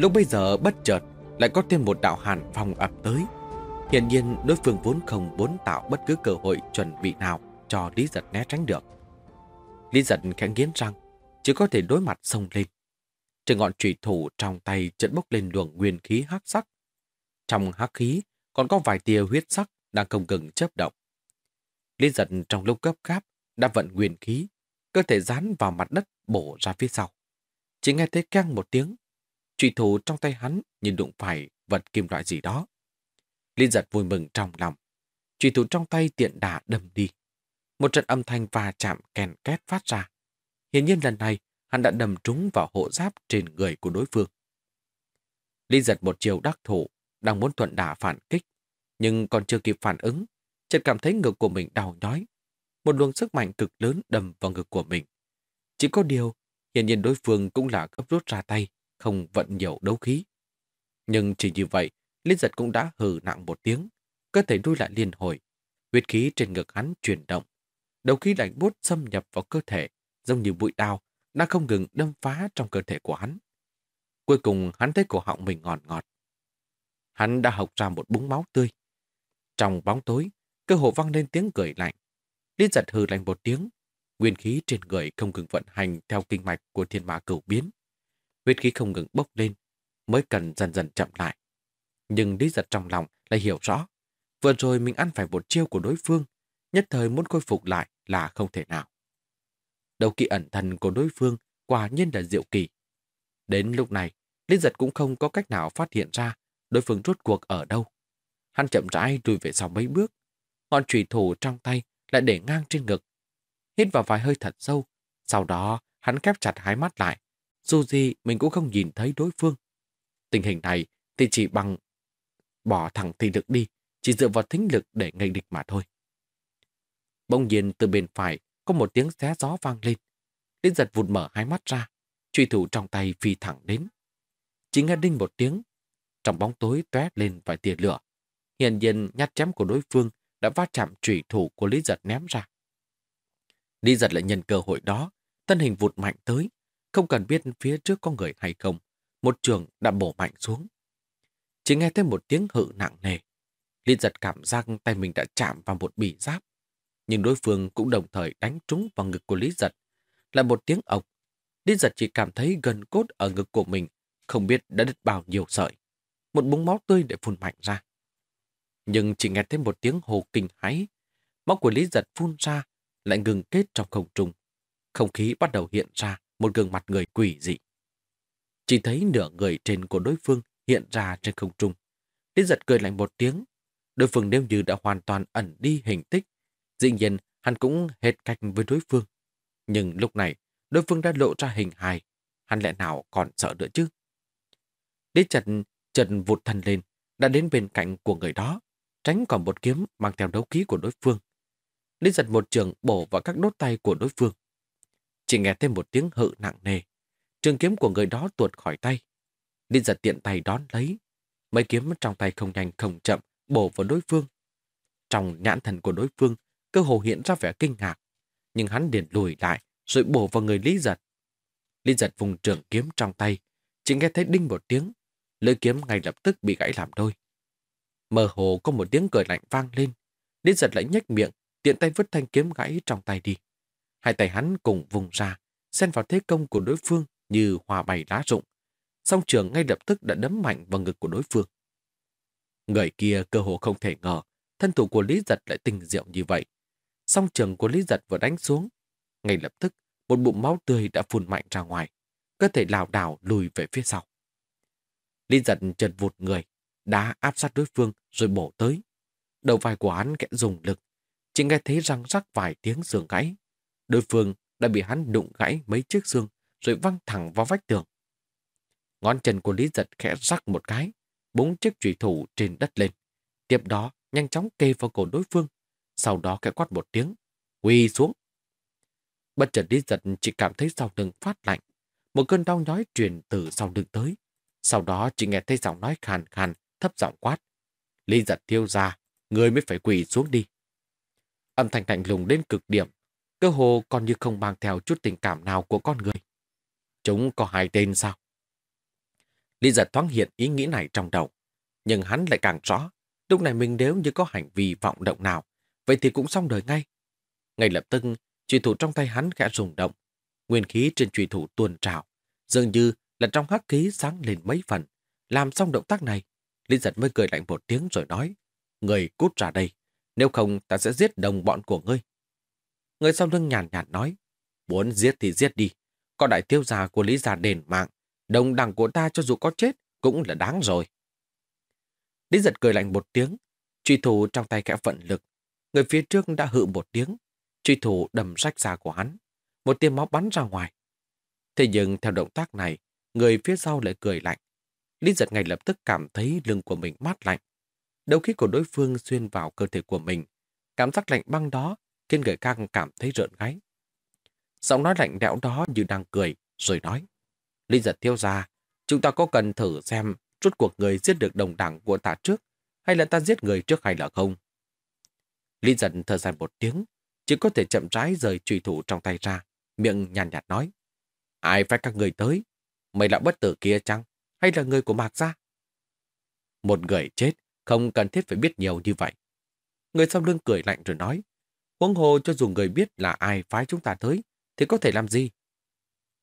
Lúc bây giờ bất chợt lại có thêm một đạo hàn phòng ập tới. Hiện nhiên đối phương vốn không muốn tạo bất cứ cơ hội chuẩn bị nào cho Lý Giật né tránh được. Lý Giật khẽ nghiến răng, chỉ có thể đối mặt sông lên. Trên ngọn trùy thủ trong tay chợt bốc lên luồng nguyên khí hắc sắc. Trong hắc khí còn có vài tia huyết sắc đang không ngừng chớp động. Lý Giật trong lúc cấp gáp đã vận nguyên khí, cơ thể dán vào mặt đất bổ ra phía sau. Chỉ nghe thấy keng một tiếng, trùy thủ trong tay hắn như đụng phải vật kim loại gì đó. Liên giật vui mừng trong lòng. Trùy thủ trong tay tiện đà đâm đi. Một trận âm thanh va chạm kèn két phát ra. Hiển nhiên lần này hắn đã đâm trúng vào hộ giáp trên người của đối phương. Liên giật một chiều đắc thủ, đang muốn thuận đả phản kích, nhưng còn chưa kịp phản ứng, chợt cảm thấy ngực của mình đau nhói. Một luồng sức mạnh cực lớn đâm vào ngực của mình. Chỉ có điều, hiển nhiên đối phương cũng là gấp rút ra tay, không vận nhiều đấu khí. Nhưng chỉ như vậy, Liên giật cũng đã hừ nặng một tiếng, cơ thể đuôi lại liên hồi. Huyết khí trên ngực hắn chuyển động. Đấu khí lạnh bút xâm nhập vào cơ thể, giống như bụi đao, đã không ngừng đâm phá trong cơ thể của hắn. Cuối cùng hắn thấy cổ họng mình ngọt ngọt. Hắn đã học ra một búng máu tươi. Trong bóng tối, cơ hồ vang lên tiếng cười lạnh. Liên giật hừ lạnh một tiếng, nguyên khí trên người không ngừng vận hành theo kinh mạch của thiên mã cửu biến huyết khí không ngừng bốc lên, mới cần dần dần chậm lại. Nhưng Lý Giật trong lòng lại hiểu rõ, vừa rồi mình ăn phải một chiêu của đối phương, nhất thời muốn khôi phục lại là không thể nào. Đầu kỳ ẩn thần của đối phương quả nhiên là diệu kỳ. Đến lúc này, Lý Giật cũng không có cách nào phát hiện ra đối phương rốt cuộc ở đâu. Hắn chậm rãi lùi về sau mấy bước, ngọn trùy thủ trong tay lại để ngang trên ngực. Hít vào vài hơi thật sâu, sau đó hắn khép chặt hai mắt lại, dù gì mình cũng không nhìn thấy đối phương. Tình hình này thì chỉ bằng bỏ thẳng thị lực đi, chỉ dựa vào thính lực để nghênh địch mà thôi. Bỗng nhiên từ bên phải có một tiếng xé gió vang lên. linh giật vụt mở hai mắt ra, truy thủ trong tay phi thẳng đến. Chỉ nghe đinh một tiếng, trong bóng tối tóe lên vài tia lửa. Hiện nhiên nhát chém của đối phương đã va chạm trùy thủ của Lý Giật ném ra. Lý Giật lại nhân cơ hội đó, thân hình vụt mạnh tới, không cần biết phía trước có người hay không, một trường đã bổ mạnh xuống. Chỉ nghe thêm một tiếng hự nặng nề. Lý giật cảm giác tay mình đã chạm vào một bì giáp. Nhưng đối phương cũng đồng thời đánh trúng vào ngực của Lý giật. Là một tiếng ộc. Lý giật chỉ cảm thấy gần cốt ở ngực của mình, không biết đã đứt bao nhiêu sợi. Một búng máu tươi để phun mạnh ra. Nhưng chỉ nghe thêm một tiếng hồ kinh hái. Máu của Lý giật phun ra, lại ngừng kết trong không trung. Không khí bắt đầu hiện ra, một gương mặt người quỷ dị. Chỉ thấy nửa người trên của đối phương hiện ra trên không trung. Lý giật cười lạnh một tiếng. Đối phương nếu như đã hoàn toàn ẩn đi hình tích. Dĩ nhiên, hắn cũng hệt cách với đối phương. Nhưng lúc này, đối phương đã lộ ra hình hài. Hắn lẽ nào còn sợ nữa chứ? Lý Trần trần vụt thân lên, đã đến bên cạnh của người đó, tránh còn một kiếm mang theo đấu khí của đối phương. Lý giật một trường bổ vào các đốt tay của đối phương. Chỉ nghe thêm một tiếng hự nặng nề. Trường kiếm của người đó tuột khỏi tay. Linh giật tiện tay đón lấy. Mấy kiếm trong tay không nhanh không chậm bổ vào đối phương. Trong nhãn thần của đối phương, cơ hồ hiện ra vẻ kinh ngạc. Nhưng hắn liền lùi lại rồi bổ vào người Lý giật. Lý giật vùng trường kiếm trong tay. Chỉ nghe thấy đinh một tiếng. Lưỡi kiếm ngay lập tức bị gãy làm đôi. Mơ hồ có một tiếng cười lạnh vang lên. Lý giật lại nhếch miệng, tiện tay vứt thanh kiếm gãy trong tay đi. Hai tay hắn cùng vùng ra, xen vào thế công của đối phương như hòa bày lá rụng. Song trường ngay lập tức đã đấm mạnh vào ngực của đối phương. Người kia cơ hồ không thể ngờ, thân thủ của Lý Giật lại tình diệu như vậy. Song trường của Lý Giật vừa đánh xuống. Ngay lập tức, một bụng máu tươi đã phun mạnh ra ngoài, cơ thể lảo đảo lùi về phía sau. Lý Giật chợt vụt người, đá áp sát đối phương rồi bổ tới. Đầu vai của hắn kẽ dùng lực, chỉ nghe thấy răng rắc vài tiếng xương gãy đối phương đã bị hắn đụng gãy mấy chiếc xương rồi văng thẳng vào vách tường. Ngón chân của Lý Giật khẽ rắc một cái, bốn chiếc trùy thủ trên đất lên. Tiếp đó, nhanh chóng kê vào cổ đối phương, sau đó khẽ quát một tiếng, quỳ xuống. Bất chợt Lý Giật chỉ cảm thấy sau lưng phát lạnh, một cơn đau nhói truyền từ sau lưng tới. Sau đó chỉ nghe thấy giọng nói khàn khàn, thấp giọng quát. Lý Giật thiêu ra, người mới phải quỳ xuống đi. Âm thanh lạnh lùng đến cực điểm, cơ hồ còn như không mang theo chút tình cảm nào của con người. Chúng có hai tên sao? Lý giật thoáng hiện ý nghĩ này trong đầu. Nhưng hắn lại càng rõ, lúc này mình nếu như có hành vi vọng động nào, vậy thì cũng xong đời ngay. Ngay lập tức, truy thủ trong tay hắn khẽ rung động. Nguyên khí trên truy thủ tuôn trào, dường như là trong hắc khí sáng lên mấy phần. Làm xong động tác này, Lý giật mới cười lạnh một tiếng rồi nói, Người cút ra đây, nếu không ta sẽ giết đồng bọn của ngươi. Người sau lưng nhàn nhạt, nhạt nói, muốn giết thì giết đi, có đại tiêu gia của Lý gia đền mạng, đồng đẳng của ta cho dù có chết cũng là đáng rồi. Lý giật cười lạnh một tiếng, truy thủ trong tay kẽ vận lực. Người phía trước đã hự một tiếng, truy thủ đầm rách ra của hắn. Một tia máu bắn ra ngoài. Thế nhưng theo động tác này, người phía sau lại cười lạnh. Lý giật ngay lập tức cảm thấy lưng của mình mát lạnh. Đầu khí của đối phương xuyên vào cơ thể của mình. Cảm giác lạnh băng đó khiến người khác cảm thấy rợn gáy. Giọng nói lạnh lẽo đó như đang cười, rồi nói. Lý giật thiếu ra, chúng ta có cần thử xem rút cuộc người giết được đồng đảng của ta trước, hay là ta giết người trước hay là không? Lý giật thở dài một tiếng, chỉ có thể chậm rãi rời trùy thủ trong tay ra, miệng nhàn nhạt nói. Ai phải các người tới? Mày là bất tử kia chăng? Hay là người của Mạc Gia? Một người chết, không cần thiết phải biết nhiều như vậy. Người sau lưng cười lạnh rồi nói. Huống hồ cho dù người biết là ai phái chúng ta tới, thì có thể làm gì?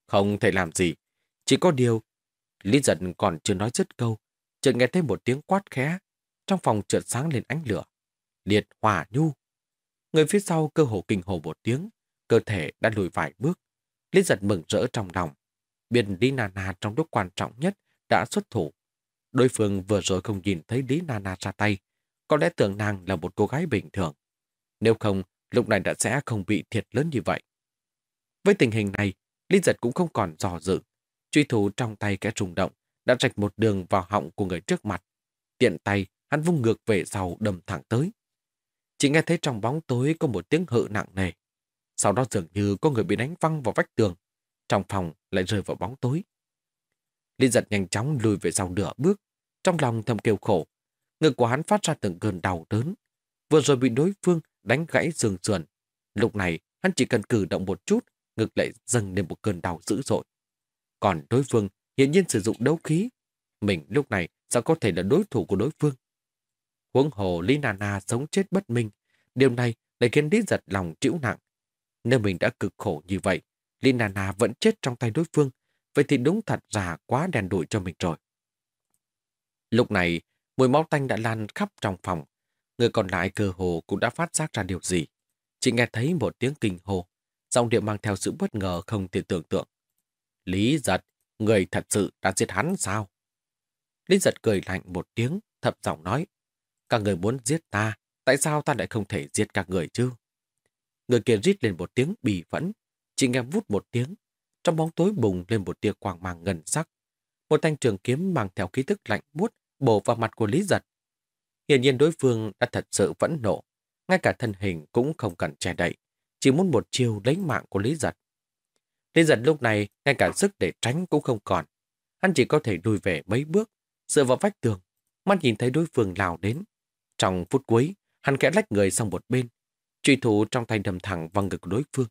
Không thể làm gì. Chỉ có điều, Lý giận còn chưa nói dứt câu, chợt nghe thấy một tiếng quát khẽ, trong phòng chợt sáng lên ánh lửa. Liệt hỏa nhu. Người phía sau cơ hồ kinh hồ một tiếng, cơ thể đã lùi vài bước. Lý giật mừng rỡ trong lòng. Biên Lý Nana trong lúc quan trọng nhất đã xuất thủ. Đối phương vừa rồi không nhìn thấy Lý Nana ra tay, có lẽ tưởng nàng là một cô gái bình thường. Nếu không, lúc này đã sẽ không bị thiệt lớn như vậy. Với tình hình này, Lý giật cũng không còn dò dự. Truy thủ trong tay kẻ trùng động, đã rạch một đường vào họng của người trước mặt. Tiện tay, hắn vung ngược về sau đâm thẳng tới. Chỉ nghe thấy trong bóng tối có một tiếng hự nặng nề. Sau đó dường như có người bị đánh văng vào vách tường. Trong phòng lại rơi vào bóng tối. Lý giật nhanh chóng lùi về sau nửa bước. Trong lòng thầm kêu khổ. Ngực của hắn phát ra từng cơn đau đớn. Vừa rồi bị đối phương đánh gãy xương sườn. Lúc này, hắn chỉ cần cử động một chút, ngực lại dâng lên một cơn đau dữ dội. Còn đối phương hiện nhiên sử dụng đấu khí. Mình lúc này sao có thể là đối thủ của đối phương? Huống hồ Lý Nana sống chết bất minh. Điều này lại khiến Lý giật lòng chịu nặng. Nếu mình đã cực khổ như vậy, Lý Nana vẫn chết trong tay đối phương. Vậy thì đúng thật ra quá đèn đuổi cho mình rồi. Lúc này, mùi máu tanh đã lan khắp trong phòng. Người còn lại cơ hồ cũng đã phát giác ra điều gì. Chỉ nghe thấy một tiếng kinh hồ. Giọng điệu mang theo sự bất ngờ không thể tưởng tượng. Lý giật, người thật sự đã giết hắn sao? Lý giật cười lạnh một tiếng, thập giọng nói. Các người muốn giết ta, tại sao ta lại không thể giết các người chứ? Người kia rít lên một tiếng bì phẫn, chỉ nghe vút một tiếng. Trong bóng tối bùng lên một tia quang mang ngân sắc. Một thanh trường kiếm mang theo khí thức lạnh buốt bổ vào mặt của Lý giật. Hiển nhiên đối phương đã thật sự vẫn nộ, ngay cả thân hình cũng không cần che đậy, chỉ muốn một chiêu lấy mạng của Lý giật. Lý giật lúc này ngay cả sức để tránh cũng không còn. Hắn chỉ có thể lùi về mấy bước, dựa vào vách tường, mắt nhìn thấy đối phương lao đến. Trong phút cuối, hắn kẽ lách người sang một bên, truy thủ trong tay đầm thẳng vào ngực của đối phương.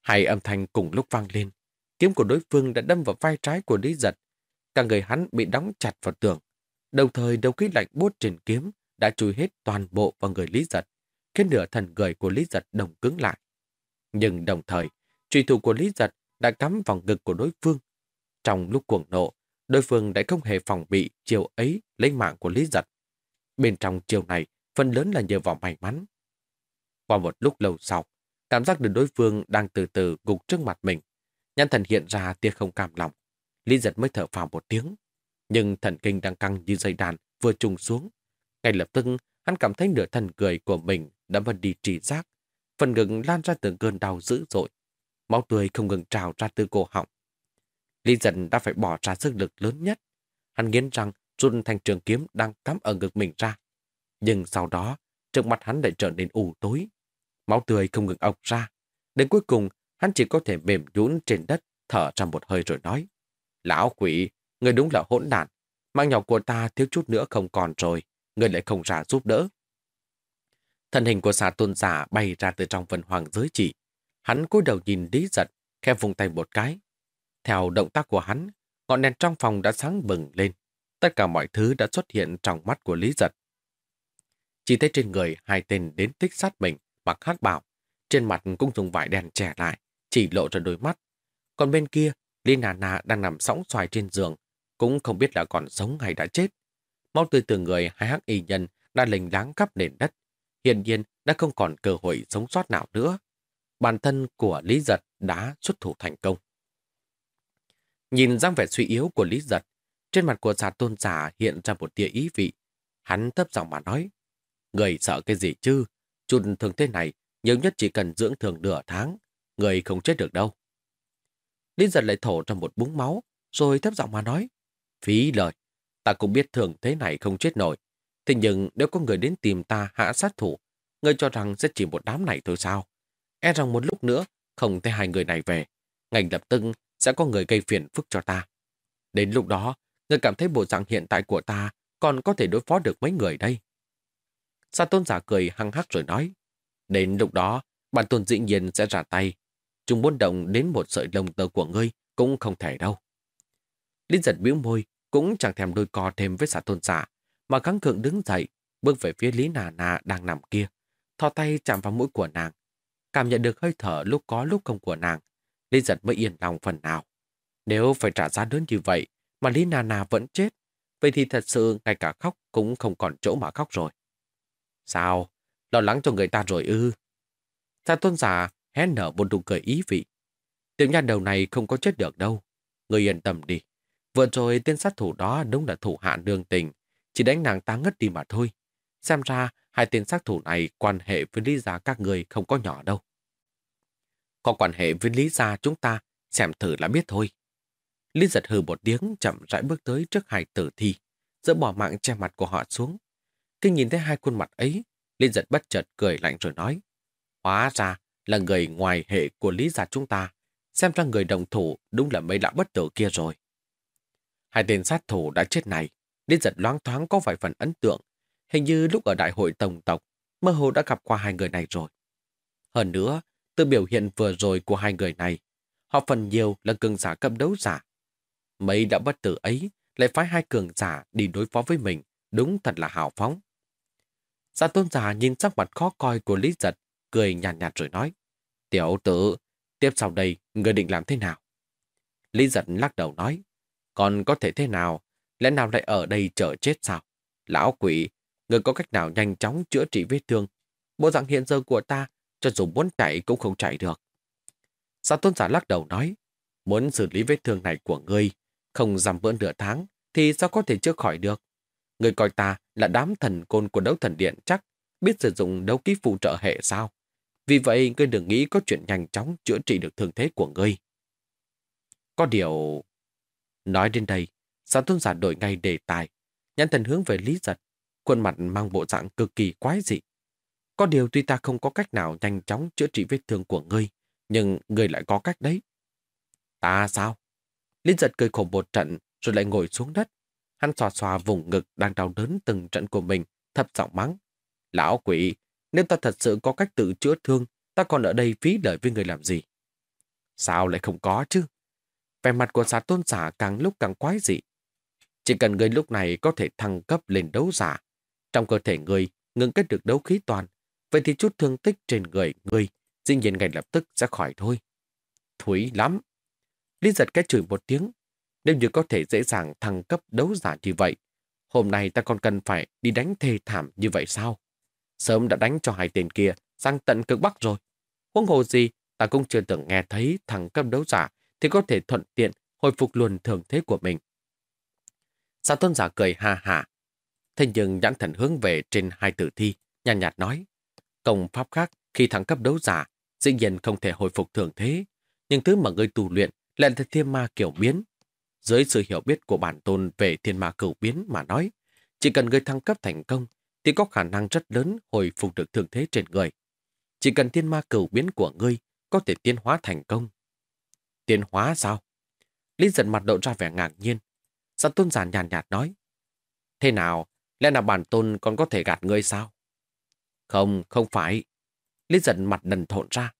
Hai âm thanh cùng lúc vang lên, kiếm của đối phương đã đâm vào vai trái của Lý giật. Cả người hắn bị đóng chặt vào tường. Đồng thời đầu khí lạnh bút trên kiếm đã chui hết toàn bộ vào người Lý giật, khiến nửa thần người của Lý giật đồng cứng lại. Nhưng đồng thời, truy thủ của Lý Giật đã cắm vào ngực của đối phương. Trong lúc cuồng nộ, đối phương đã không hề phòng bị chiều ấy lấy mạng của Lý Giật. Bên trong chiều này, phần lớn là nhờ vào may mắn. Qua một lúc lâu sau, cảm giác được đối phương đang từ từ gục trước mặt mình. Nhãn thần hiện ra tia không cam lòng. Lý Giật mới thở phào một tiếng. Nhưng thần kinh đang căng như dây đàn vừa trùng xuống. Ngay lập tức, hắn cảm thấy nửa thần cười của mình đã mất đi trì giác. phần ngực lan ra từng cơn đau dữ dội. Máu tươi không ngừng trào ra từ cổ họng. Lý dần đã phải bỏ ra sức lực lớn nhất. Hắn nghiến răng rút thanh trường kiếm đang cắm ở ngực mình ra. Nhưng sau đó, trước mặt hắn lại trở nên u tối. Máu tươi không ngừng ọc ra. Đến cuối cùng, hắn chỉ có thể mềm nhũn trên đất, thở ra một hơi rồi nói. Lão quỷ, người đúng là hỗn đản. Mạng nhỏ của ta thiếu chút nữa không còn rồi, người lại không ra giúp đỡ. Thân hình của xà tôn giả bay ra từ trong vần hoàng giới chỉ. Hắn cúi đầu nhìn Lý giật, khe vùng tay một cái. Theo động tác của hắn, ngọn đèn trong phòng đã sáng bừng lên. Tất cả mọi thứ đã xuất hiện trong mắt của Lý giật. Chỉ thấy trên người hai tên đến tích sát mình, mặc hát bảo. Trên mặt cũng dùng vải đèn trẻ lại, chỉ lộ ra đôi mắt. Còn bên kia, Lý Nà Nà đang nằm sóng xoài trên giường, cũng không biết là còn sống hay đã chết. Máu tươi từ người hai hắc y nhân đã lình láng khắp nền đất. Hiện nhiên đã không còn cơ hội sống sót nào nữa. Bản thân của Lý Giật đã xuất thủ thành công. Nhìn dáng vẻ suy yếu của Lý Giật, trên mặt của giả tôn giả hiện ra một tia ý vị. Hắn thấp giọng mà nói, Người sợ cái gì chứ? Chút thường thế này, nhiều nhất chỉ cần dưỡng thường nửa tháng, người không chết được đâu. Lý giật lại thổ trong một búng máu, rồi thấp giọng mà nói, Phí lời, ta cũng biết thường thế này không chết nổi. Thế nhưng nếu có người đến tìm ta hạ sát thủ, người cho rằng sẽ chỉ một đám này thôi sao? E rằng một lúc nữa, không thấy hai người này về. Ngành lập tức sẽ có người gây phiền phức cho ta. Đến lúc đó, người cảm thấy bộ dạng hiện tại của ta còn có thể đối phó được mấy người đây. Sa tôn giả cười hăng hắc rồi nói, đến lúc đó, bản tôn dĩ nhiên sẽ ra tay. Chúng muốn động đến một sợi lông tơ của ngươi cũng không thể đâu. Linh giật bĩu môi, cũng chẳng thèm đôi co thêm với xã tôn giả, mà gắng cường đứng dậy, bước về phía Lý Nà Nà đang nằm kia, thò tay chạm vào mũi của nàng. Cảm nhận được hơi thở lúc có lúc không của nàng, Lý giật mới yên lòng phần nào. Nếu phải trả giá lớn như vậy, mà Lý Nà Nà vẫn chết, vậy thì thật sự ngay cả khóc cũng không còn chỗ mà khóc rồi. Sao? Lo lắng cho người ta rồi ư? Sa tôn giả hé nở một nụ cười ý vị. Tiểu nha đầu này không có chết được đâu. Người yên tâm đi. Vừa rồi tên sát thủ đó đúng là thủ hạ đường tình. Chỉ đánh nàng ta ngất đi mà thôi. Xem ra hai tên sát thủ này quan hệ với lý gia các người không có nhỏ đâu. Có quan hệ với lý gia chúng ta, xem thử là biết thôi. Lý giật hừ một tiếng chậm rãi bước tới trước hai tử thi, dỡ bỏ mạng che mặt của họ xuống. Khi nhìn thấy hai khuôn mặt ấy, Lý giật bất chợt cười lạnh rồi nói. Hóa ra là người ngoài hệ của Lý gia chúng ta. Xem ra người đồng thủ đúng là mấy lão bất tử kia rồi. Hai tên sát thủ đã chết này, Lý giật loáng thoáng có vài phần ấn tượng. Hình như lúc ở đại hội tổng tộc, mơ hồ đã gặp qua hai người này rồi. Hơn nữa, từ biểu hiện vừa rồi của hai người này, họ phần nhiều là cường giả cầm đấu giả. Mấy đã bất tử ấy lại phái hai cường giả đi đối phó với mình, đúng thật là hào phóng. Giả tôn giả nhìn sắc mặt khó coi của Lý Giật, cười nhàn nhạt, nhạt rồi nói. Tiểu tử, tiếp sau đây, người định làm thế nào? Lý Giật lắc đầu nói. Còn có thể thế nào? Lẽ nào lại ở đây chờ chết sao? Lão quỷ, người có cách nào nhanh chóng chữa trị vết thương? Bộ dạng hiện giờ của ta, cho dù muốn chạy cũng không chạy được. Sa tôn giả lắc đầu nói. Muốn xử lý vết thương này của ngươi, không giảm bữa nửa tháng, thì sao có thể chữa khỏi được? Người coi ta là đám thần côn của đấu thần điện chắc biết sử dụng đấu ký phụ trợ hệ sao. Vì vậy, ngươi đừng nghĩ có chuyện nhanh chóng chữa trị được thương thế của ngươi. Có điều... Nói đến đây, Sản tôn giả đổi ngay đề tài, nhãn thần hướng về Lý Giật, khuôn mặt mang bộ dạng cực kỳ quái dị. Có điều tuy ta không có cách nào nhanh chóng chữa trị vết thương của ngươi, nhưng ngươi lại có cách đấy. Ta sao? Lý Giật cười khổ một trận rồi lại ngồi xuống đất, Hắn xòa xòa vùng ngực đang đau đớn từng trận của mình, thấp giọng mắng. Lão quỷ, nếu ta thật sự có cách tự chữa thương, ta còn ở đây phí lời với người làm gì? Sao lại không có chứ? Vẻ mặt của giả tôn giả càng lúc càng quái dị. Chỉ cần người lúc này có thể thăng cấp lên đấu giả, trong cơ thể người ngừng kết được đấu khí toàn, vậy thì chút thương tích trên người người dĩ nhiên ngay lập tức sẽ khỏi thôi. Thúi lắm. Lý giật cái chửi một tiếng, nếu như có thể dễ dàng thăng cấp đấu giả như vậy, hôm nay ta còn cần phải đi đánh thê thảm như vậy sao? Sớm đã đánh cho hai tên kia sang tận cực bắc rồi. Huống hồ gì, ta cũng chưa từng nghe thấy thằng cấp đấu giả thì có thể thuận tiện hồi phục luôn thường thế của mình. Sa tôn giả cười ha hà. Thế nhưng nhãn thần hướng về trên hai tử thi, nhàn nhạt, nhạt nói, công pháp khác Khi thăng cấp đấu giả, dĩ nhiên không thể hồi phục thường thế, nhưng thứ mà ngươi tu luyện lại là thiên ma kiểu biến. Dưới sự hiểu biết của bản tôn về thiên ma cửu biến mà nói, chỉ cần ngươi thăng cấp thành công thì có khả năng rất lớn hồi phục được thường thế trên người. Chỉ cần thiên ma cửu biến của ngươi có thể tiến hóa thành công. Tiến hóa sao? Lý giận mặt lộ ra vẻ ngạc nhiên. Sát tôn giả nhàn nhạt, nhạt nói. Thế nào? Lẽ nào bản tôn còn có thể gạt ngươi sao? Không, không phải. Lý giận mặt đần thộn ra.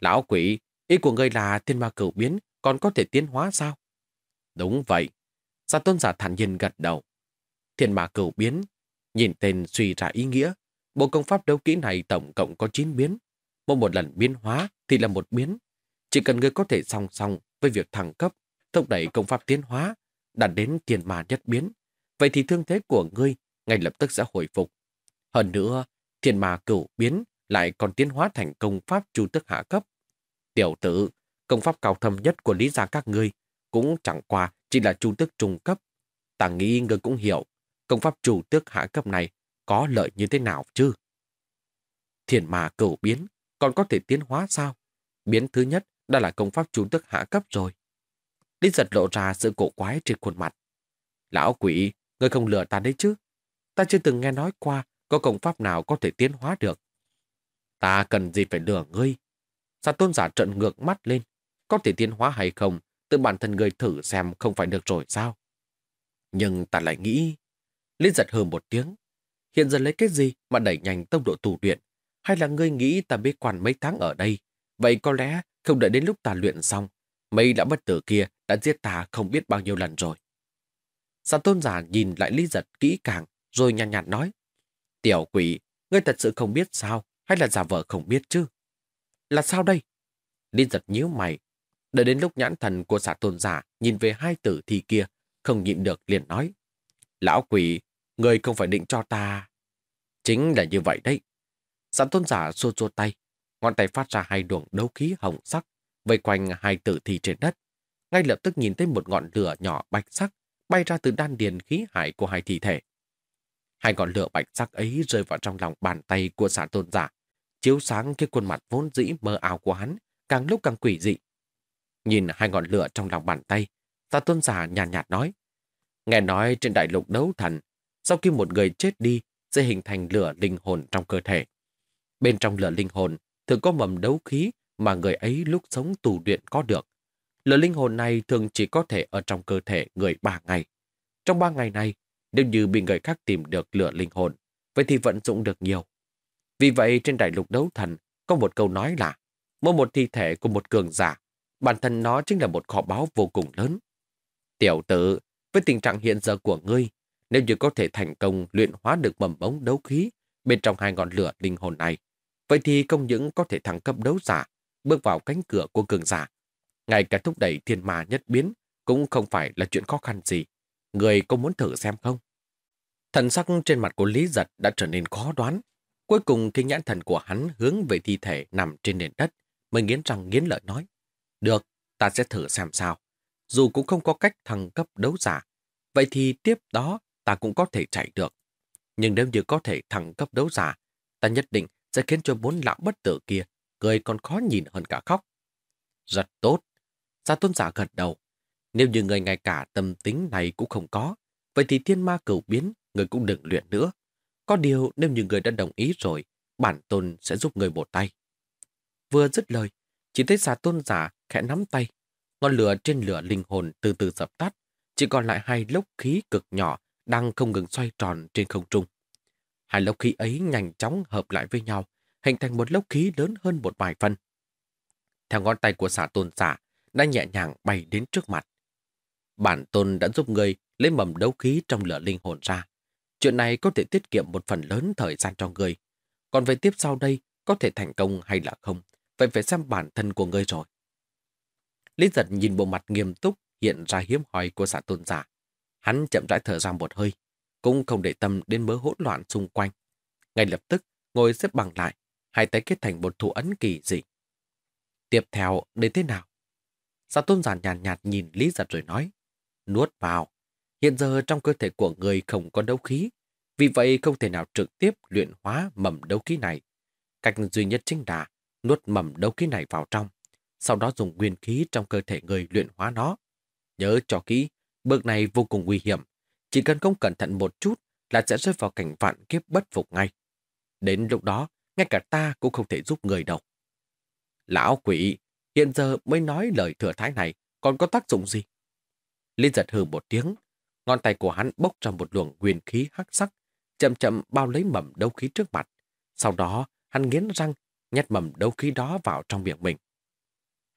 Lão quỷ, ý của ngươi là thiên ma cửu biến còn có thể tiến hóa sao? Đúng vậy. gia tôn giả thản nhiên gật đầu. Thiên ma cửu biến, nhìn tên suy ra ý nghĩa. Bộ công pháp đấu kỹ này tổng cộng có 9 biến. Một một lần biến hóa thì là một biến. Chỉ cần ngươi có thể song song với việc thăng cấp, thúc đẩy công pháp tiến hóa, đạt đến tiền mà nhất biến, vậy thì thương thế của ngươi ngay lập tức sẽ hồi phục. Hơn nữa, thiên mà cửu biến lại còn tiến hóa thành công pháp chu tức hạ cấp. Tiểu tử, công pháp cao thâm nhất của lý gia các ngươi cũng chẳng qua chỉ là chu tức trung cấp. Ta nghĩ ngươi cũng hiểu, công pháp chu tước hạ cấp này có lợi như thế nào chứ? Thiền mà cửu biến còn có thể tiến hóa sao? Biến thứ nhất đã là công pháp chú tức hạ cấp rồi. Lý giật lộ ra sự cổ quái trên khuôn mặt. Lão quỷ, ngươi không lừa ta đấy chứ? Ta chưa từng nghe nói qua có công pháp nào có thể tiến hóa được. Ta cần gì phải lừa ngươi? Sa tôn giả trận ngược mắt lên. Có thể tiến hóa hay không, tự bản thân ngươi thử xem không phải được rồi sao? Nhưng ta lại nghĩ... Lý giật hừ một tiếng. Hiện giờ lấy cái gì mà đẩy nhanh tốc độ tù luyện? Hay là ngươi nghĩ ta bế quan mấy tháng ở đây? Vậy có lẽ không đợi đến lúc ta luyện xong, mấy đã bất tử kia đã giết ta không biết bao nhiêu lần rồi. Sa tôn giả nhìn lại Lý giật kỹ càng, rồi nhàn nhạt, nhạt nói. Tiểu quỷ, ngươi thật sự không biết sao, hay là giả vờ không biết chứ? Là sao đây? Lý giật nhíu mày. Đợi đến lúc nhãn thần của xã tôn giả nhìn về hai tử thi kia, không nhịn được liền nói. Lão quỷ, ngươi không phải định cho ta... Chính là như vậy đấy. Xã tôn giả xô xô tay, ngón tay phát ra hai luồng đấu khí hồng sắc, vây quanh hai tử thi trên đất. Ngay lập tức nhìn thấy một ngọn lửa nhỏ bạch sắc bay ra từ đan điền khí hải của hai thi thể. Hai ngọn lửa bạch sắc ấy rơi vào trong lòng bàn tay của xã tôn giả, chiếu sáng cái khuôn mặt vốn dĩ mơ ảo của hắn, càng lúc càng quỷ dị. Nhìn hai ngọn lửa trong lòng bàn tay, xã tôn giả nhàn nhạt, nhạt nói, nghe nói trên đại lục đấu thần, sau khi một người chết đi sẽ hình thành lửa linh hồn trong cơ thể. Bên trong lửa linh hồn thường có mầm đấu khí mà người ấy lúc sống tù luyện có được. Lửa linh hồn này thường chỉ có thể ở trong cơ thể người ba ngày. Trong ba ngày này, nếu như bị người khác tìm được lửa linh hồn, vậy thì vận dụng được nhiều. Vì vậy trên đại lục đấu thần có một câu nói là mỗi một thi thể của một cường giả, bản thân nó chính là một kho báu vô cùng lớn. Tiểu tử, với tình trạng hiện giờ của ngươi, nếu như có thể thành công luyện hóa được mầm bóng đấu khí bên trong hai ngọn lửa linh hồn này, vậy thì không những có thể thăng cấp đấu giả, bước vào cánh cửa của cường giả. Ngay cả thúc đẩy thiên ma nhất biến cũng không phải là chuyện khó khăn gì. Người có muốn thử xem không? Thần sắc trên mặt của Lý Giật đã trở nên khó đoán. Cuối cùng khi nhãn thần của hắn hướng về thi thể nằm trên nền đất, mới nghiến răng nghiến lợi nói. Được, ta sẽ thử xem sao. Dù cũng không có cách thăng cấp đấu giả, vậy thì tiếp đó ta cũng có thể chạy được. Nhưng nếu như có thể thăng cấp đấu giả, ta nhất định sẽ khiến cho bốn lão bất tử kia cười còn khó nhìn hơn cả khóc. Rất tốt. Gia tôn giả gật đầu. Nếu như người ngay cả tâm tính này cũng không có, vậy thì thiên ma cửu biến người cũng đừng luyện nữa. Có điều nếu như người đã đồng ý rồi, bản tôn sẽ giúp người một tay. Vừa dứt lời, chỉ thấy xà tôn giả khẽ nắm tay. Ngọn lửa trên lửa linh hồn từ từ dập tắt, chỉ còn lại hai lốc khí cực nhỏ đang không ngừng xoay tròn trên không trung. Hai lốc khí ấy nhanh chóng hợp lại với nhau, hình thành một lốc khí lớn hơn một vài phân. Theo ngón tay của xà tôn giả, đã nhẹ nhàng bay đến trước mặt. Bản tôn đã giúp người lấy mầm đấu khí trong lửa linh hồn ra. Chuyện này có thể tiết kiệm một phần lớn thời gian cho người. Còn về tiếp sau đây, có thể thành công hay là không, vậy phải xem bản thân của ngươi rồi. Lý giật nhìn bộ mặt nghiêm túc hiện ra hiếm hoi của xã tôn giả. Hắn chậm rãi thở ra một hơi, cũng không để tâm đến mớ hỗn loạn xung quanh. Ngay lập tức, ngồi xếp bằng lại, hai tay kết thành một thủ ấn kỳ dị. Tiếp theo, đến thế nào? Sa tôn giản nhàn nhạt, nhạt nhìn Lý giật rồi nói, nuốt vào. Hiện giờ trong cơ thể của người không có đấu khí, vì vậy không thể nào trực tiếp luyện hóa mầm đấu khí này. Cách duy nhất chính là nuốt mầm đấu khí này vào trong, sau đó dùng nguyên khí trong cơ thể người luyện hóa nó. Nhớ cho kỹ, bước này vô cùng nguy hiểm. Chỉ cần không cẩn thận một chút là sẽ rơi vào cảnh vạn kiếp bất phục ngay. Đến lúc đó, ngay cả ta cũng không thể giúp người đâu. Lão quỷ, hiện giờ mới nói lời thừa thái này, còn có tác dụng gì? Linh giật hừ một tiếng, ngón tay của hắn bốc ra một luồng nguyên khí hắc sắc, chậm chậm bao lấy mầm đấu khí trước mặt. Sau đó, hắn nghiến răng, nhét mầm đấu khí đó vào trong miệng mình.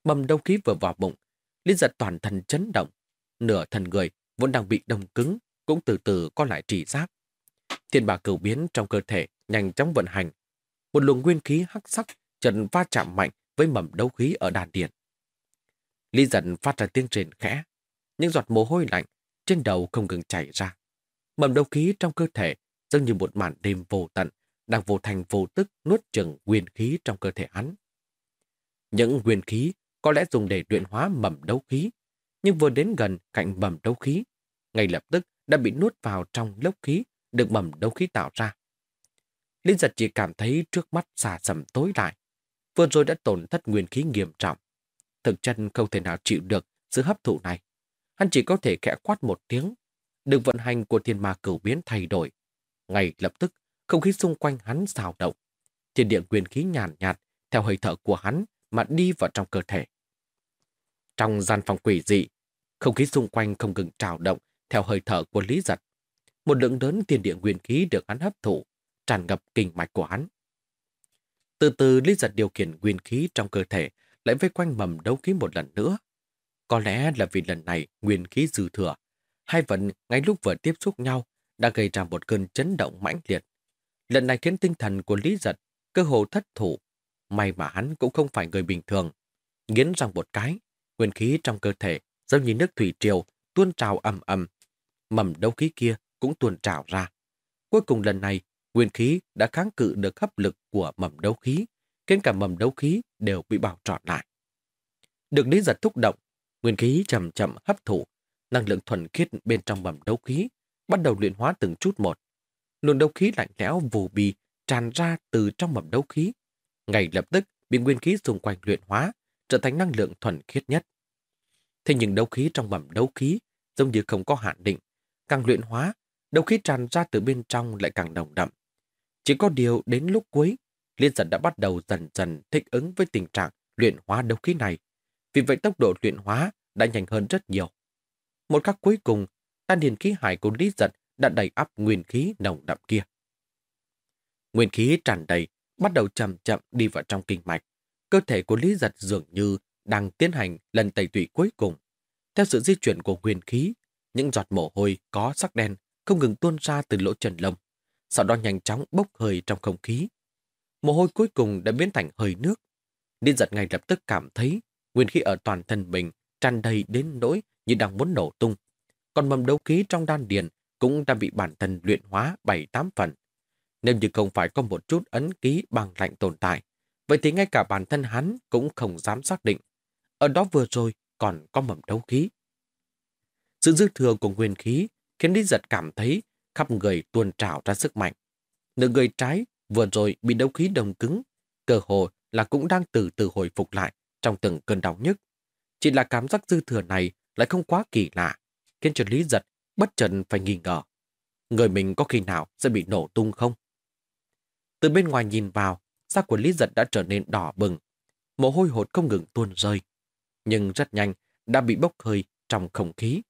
Mầm đấu khí vừa vào bụng, Linh giật toàn thân chấn động. Nửa thần người vốn đang bị đông cứng, cũng từ từ có lại trị giác. Thiên bà cửu biến trong cơ thể nhanh chóng vận hành. Một luồng nguyên khí hắc sắc trần va chạm mạnh với mầm đấu khí ở đàn điện. Lý giận phát ra tiếng rền khẽ. Những giọt mồ hôi lạnh trên đầu không ngừng chảy ra. Mầm đấu khí trong cơ thể giống như một màn đêm vô tận đang vô thành vô tức nuốt chừng nguyên khí trong cơ thể hắn. Những nguyên khí có lẽ dùng để luyện hóa mầm đấu khí, nhưng vừa đến gần cạnh mầm đấu khí, ngay lập tức đã bị nuốt vào trong lốc khí được mầm đấu khí tạo ra. Linh giật chỉ cảm thấy trước mắt xà sầm tối lại. Vừa rồi đã tổn thất nguyên khí nghiêm trọng. Thực chân không thể nào chịu được sự hấp thụ này. Hắn chỉ có thể khẽ quát một tiếng. Đường vận hành của thiên ma cửu biến thay đổi. Ngay lập tức, không khí xung quanh hắn xào động. Thiên địa nguyên khí nhàn nhạt, theo hơi thở của hắn mà đi vào trong cơ thể. Trong gian phòng quỷ dị, không khí xung quanh không ngừng trào động theo hơi thở của Lý Giật. Một lượng lớn thiên địa nguyên khí được hắn hấp thụ, tràn ngập kinh mạch của hắn. Từ từ Lý Giật điều khiển nguyên khí trong cơ thể lại vây quanh mầm đấu khí một lần nữa. Có lẽ là vì lần này nguyên khí dư thừa. Hai vận ngay lúc vừa tiếp xúc nhau đã gây ra một cơn chấn động mãnh liệt. Lần này khiến tinh thần của Lý Giật cơ hồ thất thủ. May mà hắn cũng không phải người bình thường. Nghiến răng một cái, nguyên khí trong cơ thể giống như nước thủy triều tuôn trào ầm ầm. Mầm đấu khí kia cũng tuôn trào ra. Cuối cùng lần này, nguyên khí đã kháng cự được hấp lực của mầm đấu khí, khiến cả mầm đấu khí đều bị bảo trọn lại. Được lý giật thúc động, nguyên khí chậm chậm hấp thụ, năng lượng thuần khiết bên trong mầm đấu khí bắt đầu luyện hóa từng chút một. Luồng đấu khí lạnh lẽo vù bì tràn ra từ trong mầm đấu khí. Ngay lập tức bị nguyên khí xung quanh luyện hóa, trở thành năng lượng thuần khiết nhất. Thế nhưng đấu khí trong mầm đấu khí giống như không có hạn định. Càng luyện hóa, đấu khí tràn ra từ bên trong lại càng nồng đậm. Chỉ có điều đến lúc cuối, Liên giật đã bắt đầu dần dần thích ứng với tình trạng luyện hóa đấu khí này. Vì vậy tốc độ luyện hóa đã nhanh hơn rất nhiều. Một khắc cuối cùng, tan điền khí hải của Lý giật đã đầy ắp nguyên khí nồng đậm kia. Nguyên khí tràn đầy, bắt đầu chậm chậm đi vào trong kinh mạch. Cơ thể của Lý giật dường như đang tiến hành lần tẩy tủy cuối cùng. Theo sự di chuyển của nguyên khí, những giọt mồ hôi có sắc đen không ngừng tuôn ra từ lỗ chân lông, sau đó nhanh chóng bốc hơi trong không khí. Mồ hôi cuối cùng đã biến thành hơi nước. Điên giật ngay lập tức cảm thấy nguyên khí ở toàn thân mình tràn đầy đến nỗi như đang muốn nổ tung. Còn mầm đấu khí trong đan điền cũng đã bị bản thân luyện hóa 7-8 phần. Nếu như không phải có một chút ấn ký bằng lạnh tồn tại, vậy thì ngay cả bản thân hắn cũng không dám xác định. Ở đó vừa rồi còn có mầm đấu khí. Sự dư thừa của nguyên khí khiến Lý Giật cảm thấy khắp người tuôn trào ra sức mạnh. Nửa người trái vừa rồi bị đấu khí đồng cứng, cơ hồ là cũng đang từ từ hồi phục lại trong từng cơn đau nhức. Chỉ là cảm giác dư thừa này lại không quá kỳ lạ, khiến cho Lý Giật bất chợt phải nghi ngờ. Người mình có khi nào sẽ bị nổ tung không? Từ bên ngoài nhìn vào, da của Lý Giật đã trở nên đỏ bừng. Mồ hôi hột không ngừng tuôn rơi. Nhưng rất nhanh đã bị bốc hơi trong không khí.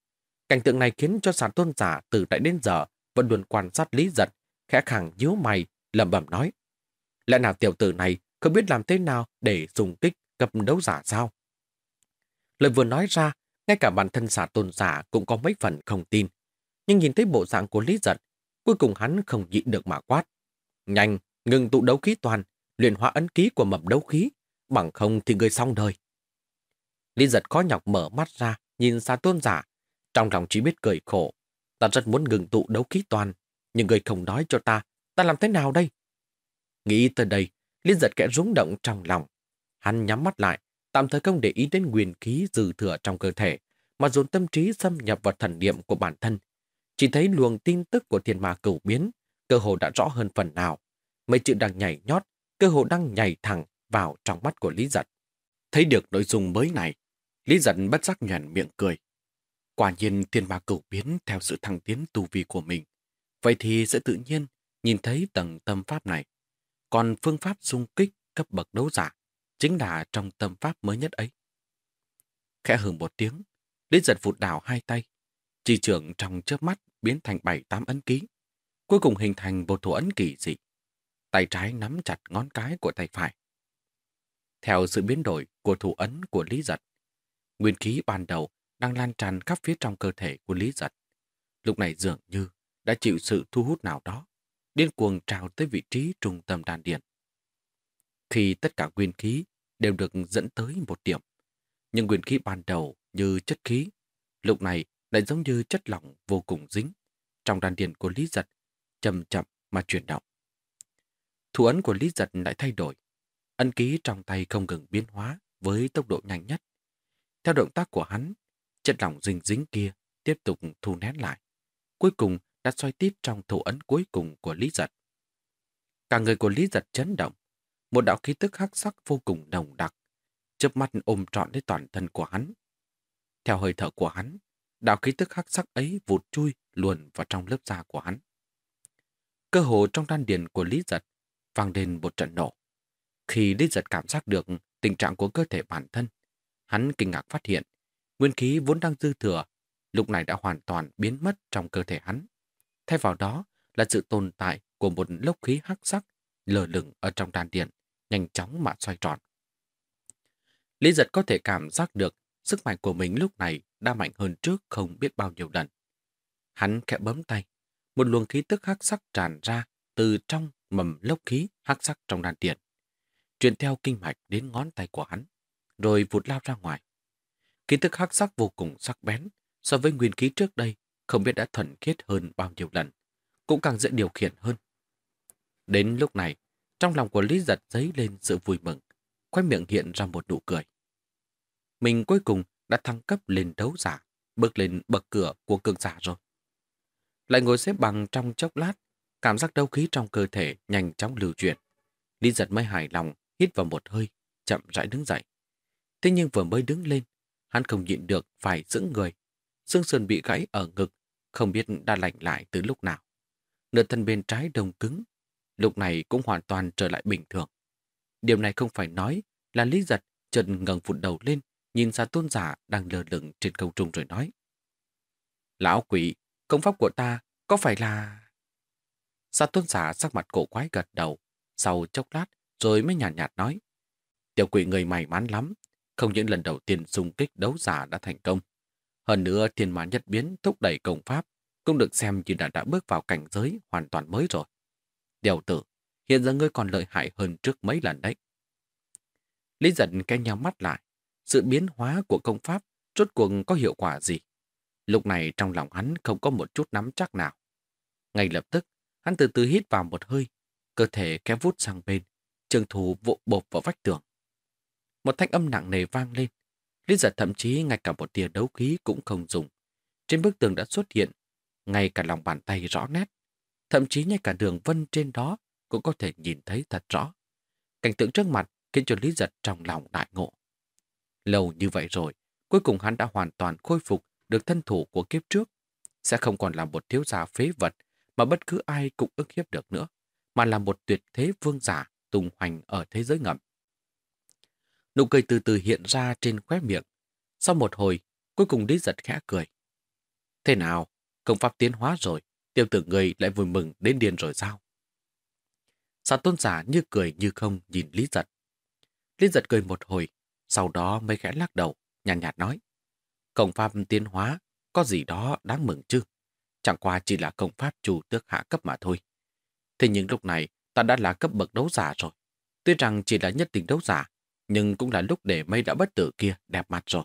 Cảnh tượng này khiến cho sản tôn giả từ tại đến giờ vẫn luôn quan sát Lý Giật, khẽ khẳng nhíu mày, lẩm bẩm nói. Lẽ nào tiểu tử này không biết làm thế nào để dùng kích gặp đấu giả sao? Lời vừa nói ra, ngay cả bản thân giả tôn giả cũng có mấy phần không tin. Nhưng nhìn thấy bộ dạng của Lý Giật, cuối cùng hắn không nhịn được mà quát. Nhanh, ngừng tụ đấu khí toàn, luyện hóa ấn ký của mầm đấu khí, bằng không thì người xong đời. Lý Giật khó nhọc mở mắt ra, nhìn xa tôn giả, trong lòng chỉ biết cười khổ. Ta rất muốn ngừng tụ đấu khí toàn, nhưng người không nói cho ta, ta làm thế nào đây? Nghĩ tới đây, Lý Giật kẽ rúng động trong lòng. Hắn nhắm mắt lại, tạm thời không để ý đến nguyên khí dư thừa trong cơ thể, mà dồn tâm trí xâm nhập vào thần niệm của bản thân. Chỉ thấy luồng tin tức của thiên ma cửu biến, cơ hồ đã rõ hơn phần nào. Mấy chữ đang nhảy nhót, cơ hồ đang nhảy thẳng vào trong mắt của Lý Giật. Thấy được nội dung mới này, Lý Giật bất giác nhuền miệng cười. Quả nhiên thiên ma cầu biến theo sự thăng tiến tu vi của mình. Vậy thì sẽ tự nhiên nhìn thấy tầng tâm pháp này. Còn phương pháp xung kích cấp bậc đấu giả chính là trong tâm pháp mới nhất ấy. Khẽ hưởng một tiếng, Lý giật vụt đảo hai tay. Chỉ trưởng trong chớp mắt biến thành bảy tám ấn ký. Cuối cùng hình thành một thủ ấn kỳ dị. Tay trái nắm chặt ngón cái của tay phải. Theo sự biến đổi của thủ ấn của Lý giật, nguyên khí ban đầu đang lan tràn khắp phía trong cơ thể của Lý giật. Lúc này dường như đã chịu sự thu hút nào đó, điên cuồng trào tới vị trí trung tâm đan điền. Khi tất cả nguyên khí đều được dẫn tới một điểm, nhưng nguyên khí ban đầu như chất khí, lúc này lại giống như chất lỏng vô cùng dính, trong đan điền của Lý Giật, chậm chậm mà chuyển động. Thủ ấn của Lý Giật lại thay đổi, ân ký trong tay không ngừng biến hóa với tốc độ nhanh nhất. Theo động tác của hắn, chất lỏng dính dính kia tiếp tục thu nén lại. Cuối cùng đã xoay tiếp trong thủ ấn cuối cùng của Lý Giật. Cả người của Lý Giật chấn động, một đạo khí tức hắc sắc vô cùng nồng đặc, chớp mắt ôm trọn lấy toàn thân của hắn. Theo hơi thở của hắn, đạo khí tức hắc sắc ấy vụt chui luồn vào trong lớp da của hắn. Cơ hồ trong đan điền của Lý Giật vang lên một trận nổ. Khi Lý Giật cảm giác được tình trạng của cơ thể bản thân, hắn kinh ngạc phát hiện nguyên khí vốn đang dư thừa, lúc này đã hoàn toàn biến mất trong cơ thể hắn. Thay vào đó là sự tồn tại của một lốc khí hắc sắc lờ lửng ở trong đan điện, nhanh chóng mà xoay tròn. Lý giật có thể cảm giác được sức mạnh của mình lúc này đã mạnh hơn trước không biết bao nhiêu lần. Hắn khẽ bấm tay, một luồng khí tức hắc sắc tràn ra từ trong mầm lốc khí hắc sắc trong đan điện, truyền theo kinh mạch đến ngón tay của hắn, rồi vụt lao ra ngoài. Khí tức hắc sắc vô cùng sắc bén, so với nguyên khí trước đây, không biết đã thuần khiết hơn bao nhiêu lần, cũng càng dễ điều khiển hơn. Đến lúc này, trong lòng của Lý Giật dấy lên sự vui mừng, khoe miệng hiện ra một nụ cười. Mình cuối cùng đã thăng cấp lên đấu giả, bước lên bậc cửa của cường giả rồi. Lại ngồi xếp bằng trong chốc lát, cảm giác đau khí trong cơ thể nhanh chóng lưu chuyển. Lý giật mới hài lòng, hít vào một hơi, chậm rãi đứng dậy. Thế nhưng vừa mới đứng lên, hắn không nhịn được phải dưỡng người. Xương sườn bị gãy ở ngực, không biết đã lạnh lại từ lúc nào. Nửa thân bên trái đông cứng, lúc này cũng hoàn toàn trở lại bình thường. Điều này không phải nói là Lý Giật trần ngẩng phụt đầu lên, nhìn ra tôn giả đang lờ lửng trên không trung rồi nói. Lão quỷ, công pháp của ta có phải là... Sa tôn giả sắc mặt cổ quái gật đầu, sau chốc lát rồi mới nhàn nhạt, nhạt nói. Tiểu quỷ người may mắn lắm, không những lần đầu tiên xung kích đấu giả đã thành công. Hơn nữa thiên mã nhất biến thúc đẩy công pháp cũng được xem như đã đã bước vào cảnh giới hoàn toàn mới rồi. Điều tử, hiện giờ ngươi còn lợi hại hơn trước mấy lần đấy. Lý giận cái nhau mắt lại. Sự biến hóa của công pháp rốt cuộc có hiệu quả gì? Lúc này trong lòng hắn không có một chút nắm chắc nào. Ngay lập tức, hắn từ từ hít vào một hơi, cơ thể kéo vút sang bên, trường thủ vụ bột vào vách tường. Một thanh âm nặng nề vang lên. Lý giật thậm chí ngay cả một tia đấu khí cũng không dùng. Trên bức tường đã xuất hiện, ngay cả lòng bàn tay rõ nét. Thậm chí ngay cả đường vân trên đó cũng có thể nhìn thấy thật rõ. Cảnh tượng trước mặt khiến cho Lý giật trong lòng đại ngộ. Lâu như vậy rồi, cuối cùng hắn đã hoàn toàn khôi phục được thân thủ của kiếp trước. Sẽ không còn là một thiếu gia phế vật mà bất cứ ai cũng ức hiếp được nữa, mà là một tuyệt thế vương giả tung hoành ở thế giới ngầm. Nụ cười từ từ hiện ra trên khóe miệng. Sau một hồi, cuối cùng Lý giật khẽ cười. Thế nào? Công pháp tiến hóa rồi, tiêu tử người lại vui mừng đến điên rồi sao? Sao tôn giả như cười như không nhìn Lý giật. Lý giật cười một hồi, sau đó mới khẽ lắc đầu, nhàn nhạt, nhạt nói. Công pháp tiến hóa có gì đó đáng mừng chứ? Chẳng qua chỉ là công pháp chủ tước hạ cấp mà thôi. Thế nhưng lúc này ta đã là cấp bậc đấu giả rồi. Tuy rằng chỉ là nhất tình đấu giả, nhưng cũng là lúc để mây đã bất tử kia đẹp mặt rồi.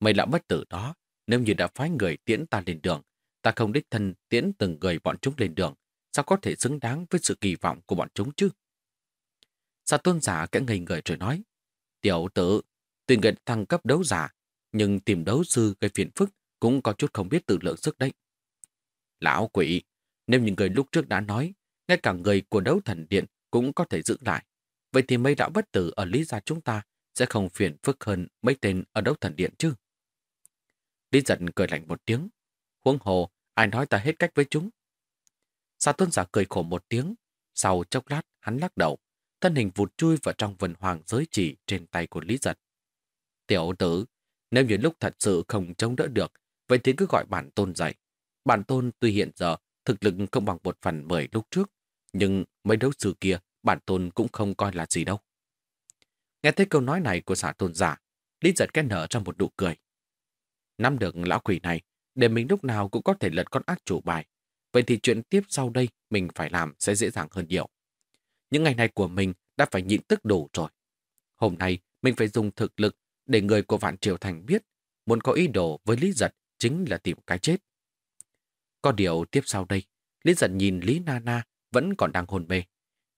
Mây đã bất tử đó, nếu như đã phái người tiễn ta lên đường, ta không đích thân tiễn từng người bọn chúng lên đường, sao có thể xứng đáng với sự kỳ vọng của bọn chúng chứ? Sa tôn giả kẽ ngây người rồi nói, tiểu tử, tuy người thăng cấp đấu giả, nhưng tìm đấu sư gây phiền phức cũng có chút không biết tự lượng sức đấy. Lão quỷ, nếu những người lúc trước đã nói, ngay cả người của đấu thần điện cũng có thể giữ lại, vậy thì mấy đạo bất tử ở Lý Gia chúng ta sẽ không phiền phức hơn mấy tên ở đấu thần điện chứ. Lý giận cười lạnh một tiếng. Huống hồ, ai nói ta hết cách với chúng. Sa tôn giả cười khổ một tiếng. Sau chốc lát, hắn lắc đầu. Thân hình vụt chui vào trong vần hoàng giới chỉ trên tay của Lý giật. Tiểu tử, nếu như lúc thật sự không chống đỡ được, vậy thì cứ gọi bản tôn dậy. Bản tôn tuy hiện giờ thực lực không bằng một phần mười lúc trước, nhưng mấy đấu sư kia bản tôn cũng không coi là gì đâu. Nghe thấy câu nói này của xã tôn giả, Lý giật cái nở trong một nụ cười. Nắm được lão quỷ này, để mình lúc nào cũng có thể lật con ác chủ bài. Vậy thì chuyện tiếp sau đây mình phải làm sẽ dễ dàng hơn nhiều. Những ngày này của mình đã phải nhịn tức đủ rồi. Hôm nay mình phải dùng thực lực để người của Vạn Triều Thành biết muốn có ý đồ với Lý Giật chính là tìm cái chết. Có điều tiếp sau đây, Lý Giật nhìn Lý nana vẫn còn đang hồn mê.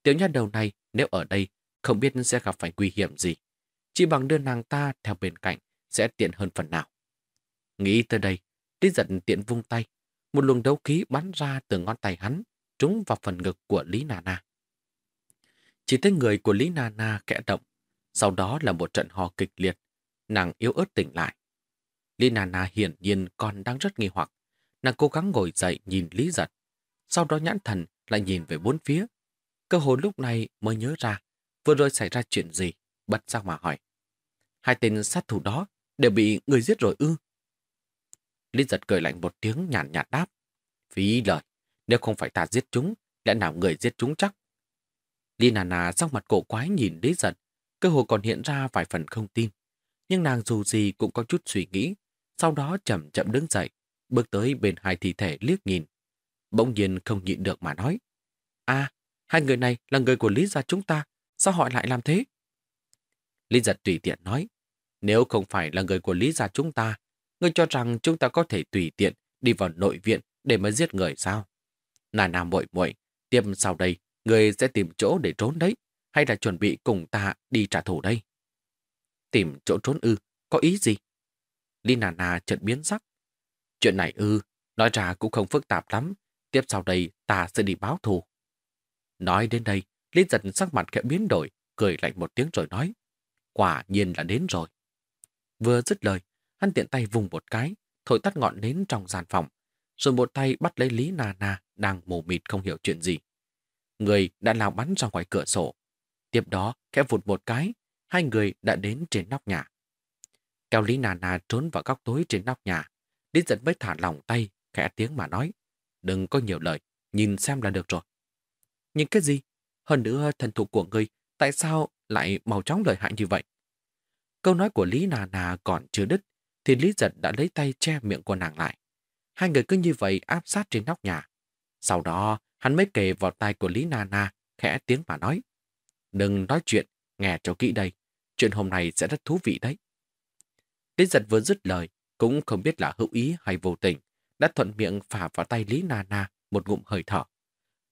Tiểu nha đầu này nếu ở đây không biết sẽ gặp phải nguy hiểm gì. Chỉ bằng đưa nàng ta theo bên cạnh sẽ tiện hơn phần nào. Nghĩ tới đây, Lý giận tiện vung tay. Một luồng đấu khí bắn ra từ ngón tay hắn, trúng vào phần ngực của Lý Nà Na. Chỉ thấy người của Lý Nà Na kẽ động. Sau đó là một trận hò kịch liệt. Nàng yếu ớt tỉnh lại. Lý Nà Na hiển nhiên còn đang rất nghi hoặc. Nàng cố gắng ngồi dậy nhìn Lý giật. Sau đó nhãn thần lại nhìn về bốn phía. Cơ hồ lúc này mới nhớ ra vừa rồi xảy ra chuyện gì, bật ra mà hỏi. Hai tên sát thủ đó đều bị người giết rồi ư? Lý giật cười lạnh một tiếng nhàn nhạt, nhạt đáp. Phí lời, nếu không phải ta giết chúng, lẽ nào người giết chúng chắc? Lý nà nà sắc mặt cổ quái nhìn Lý giật, cơ hồ còn hiện ra vài phần không tin. Nhưng nàng dù gì cũng có chút suy nghĩ, sau đó chậm chậm đứng dậy, bước tới bên hai thi thể liếc nhìn. Bỗng nhiên không nhịn được mà nói. À, hai người này là người của Lý gia chúng ta, sao họ lại làm thế? Lý giật tùy tiện nói, nếu không phải là người của Lý gia chúng ta, Ngươi cho rằng chúng ta có thể tùy tiện đi vào nội viện để mà giết người sao? Nà nà muội muội, tiếp sau đây, người sẽ tìm chỗ để trốn đấy, hay là chuẩn bị cùng ta đi trả thù đây? Tìm chỗ trốn ư, có ý gì? Lý nà nà chợt biến sắc. Chuyện này ư, nói ra cũng không phức tạp lắm, tiếp sau đây ta sẽ đi báo thù. Nói đến đây, Lý giật sắc mặt khẽ biến đổi, cười lạnh một tiếng rồi nói. Quả nhiên là đến rồi. Vừa dứt lời, Hắn tiện tay vùng một cái, thổi tắt ngọn nến trong gian phòng, rồi một tay bắt lấy Lý Nà Nà đang mù mịt không hiểu chuyện gì. Người đã lao bắn ra ngoài cửa sổ. Tiếp đó, khẽ vụt một cái, hai người đã đến trên nóc nhà. Kéo Lý Nà Nà trốn vào góc tối trên nóc nhà. Lý giật mới thả lỏng tay, khẽ tiếng mà nói. Đừng có nhiều lời, nhìn xem là được rồi. Nhưng cái gì? Hơn nữa thần thủ của ngươi, tại sao lại màu chóng lợi hại như vậy? Câu nói của Lý Nà Nà còn chưa đứt, thì Lý Giật đã lấy tay che miệng của nàng lại. Hai người cứ như vậy áp sát trên nóc nhà. Sau đó, hắn mới kề vào tay của Lý nà nà khẽ tiếng mà nói. Đừng nói chuyện, nghe cho kỹ đây. Chuyện hôm nay sẽ rất thú vị đấy. Lý Giật vừa dứt lời, cũng không biết là hữu ý hay vô tình, đã thuận miệng phả vào tay Lý nà nà một ngụm hơi thở.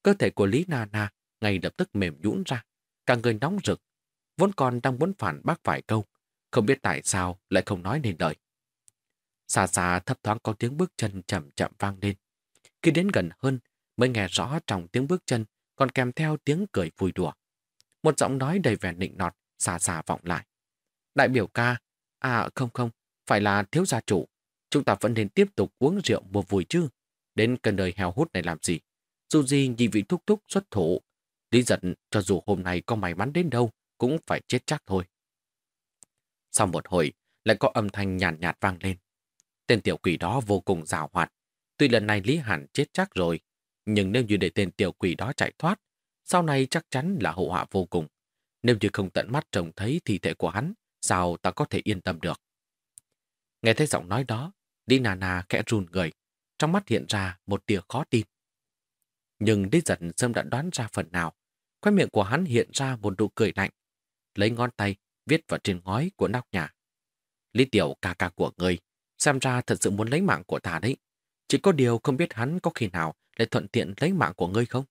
Cơ thể của Lý Nana ngay lập tức mềm nhũn ra, cả người nóng rực. Vốn còn đang muốn phản bác vài câu, không biết tại sao lại không nói nên lời. Xa xa thấp thoáng có tiếng bước chân chậm chậm vang lên. Khi đến gần hơn, mới nghe rõ trong tiếng bước chân còn kèm theo tiếng cười vui đùa. Một giọng nói đầy vẻ nịnh nọt, xa xa vọng lại. Đại biểu ca, à không không, phải là thiếu gia chủ. Chúng ta vẫn nên tiếp tục uống rượu mùa vui chứ. Đến cần đời heo hút này làm gì? Dù gì vị thúc thúc xuất thủ. Lý giận cho dù hôm nay có may mắn đến đâu, cũng phải chết chắc thôi. Sau một hồi, lại có âm thanh nhàn nhạt, nhạt vang lên. Tên tiểu quỷ đó vô cùng rào hoạt. Tuy lần này Lý Hàn chết chắc rồi, nhưng nếu như để tên tiểu quỷ đó chạy thoát, sau này chắc chắn là hậu họa vô cùng. Nếu như không tận mắt trông thấy thi thể của hắn, sao ta có thể yên tâm được? Nghe thấy giọng nói đó, Lý Nà khẽ run người, trong mắt hiện ra một tia khó tin. Nhưng Lý giật Sâm đã đoán ra phần nào, khoe miệng của hắn hiện ra một nụ cười lạnh, lấy ngón tay viết vào trên ngói của nóc nhà. Lý tiểu ca ca của người Xem ra thật sự muốn lấy mạng của ta đấy. Chỉ có điều không biết hắn có khi nào lại thuận tiện lấy mạng của ngươi không?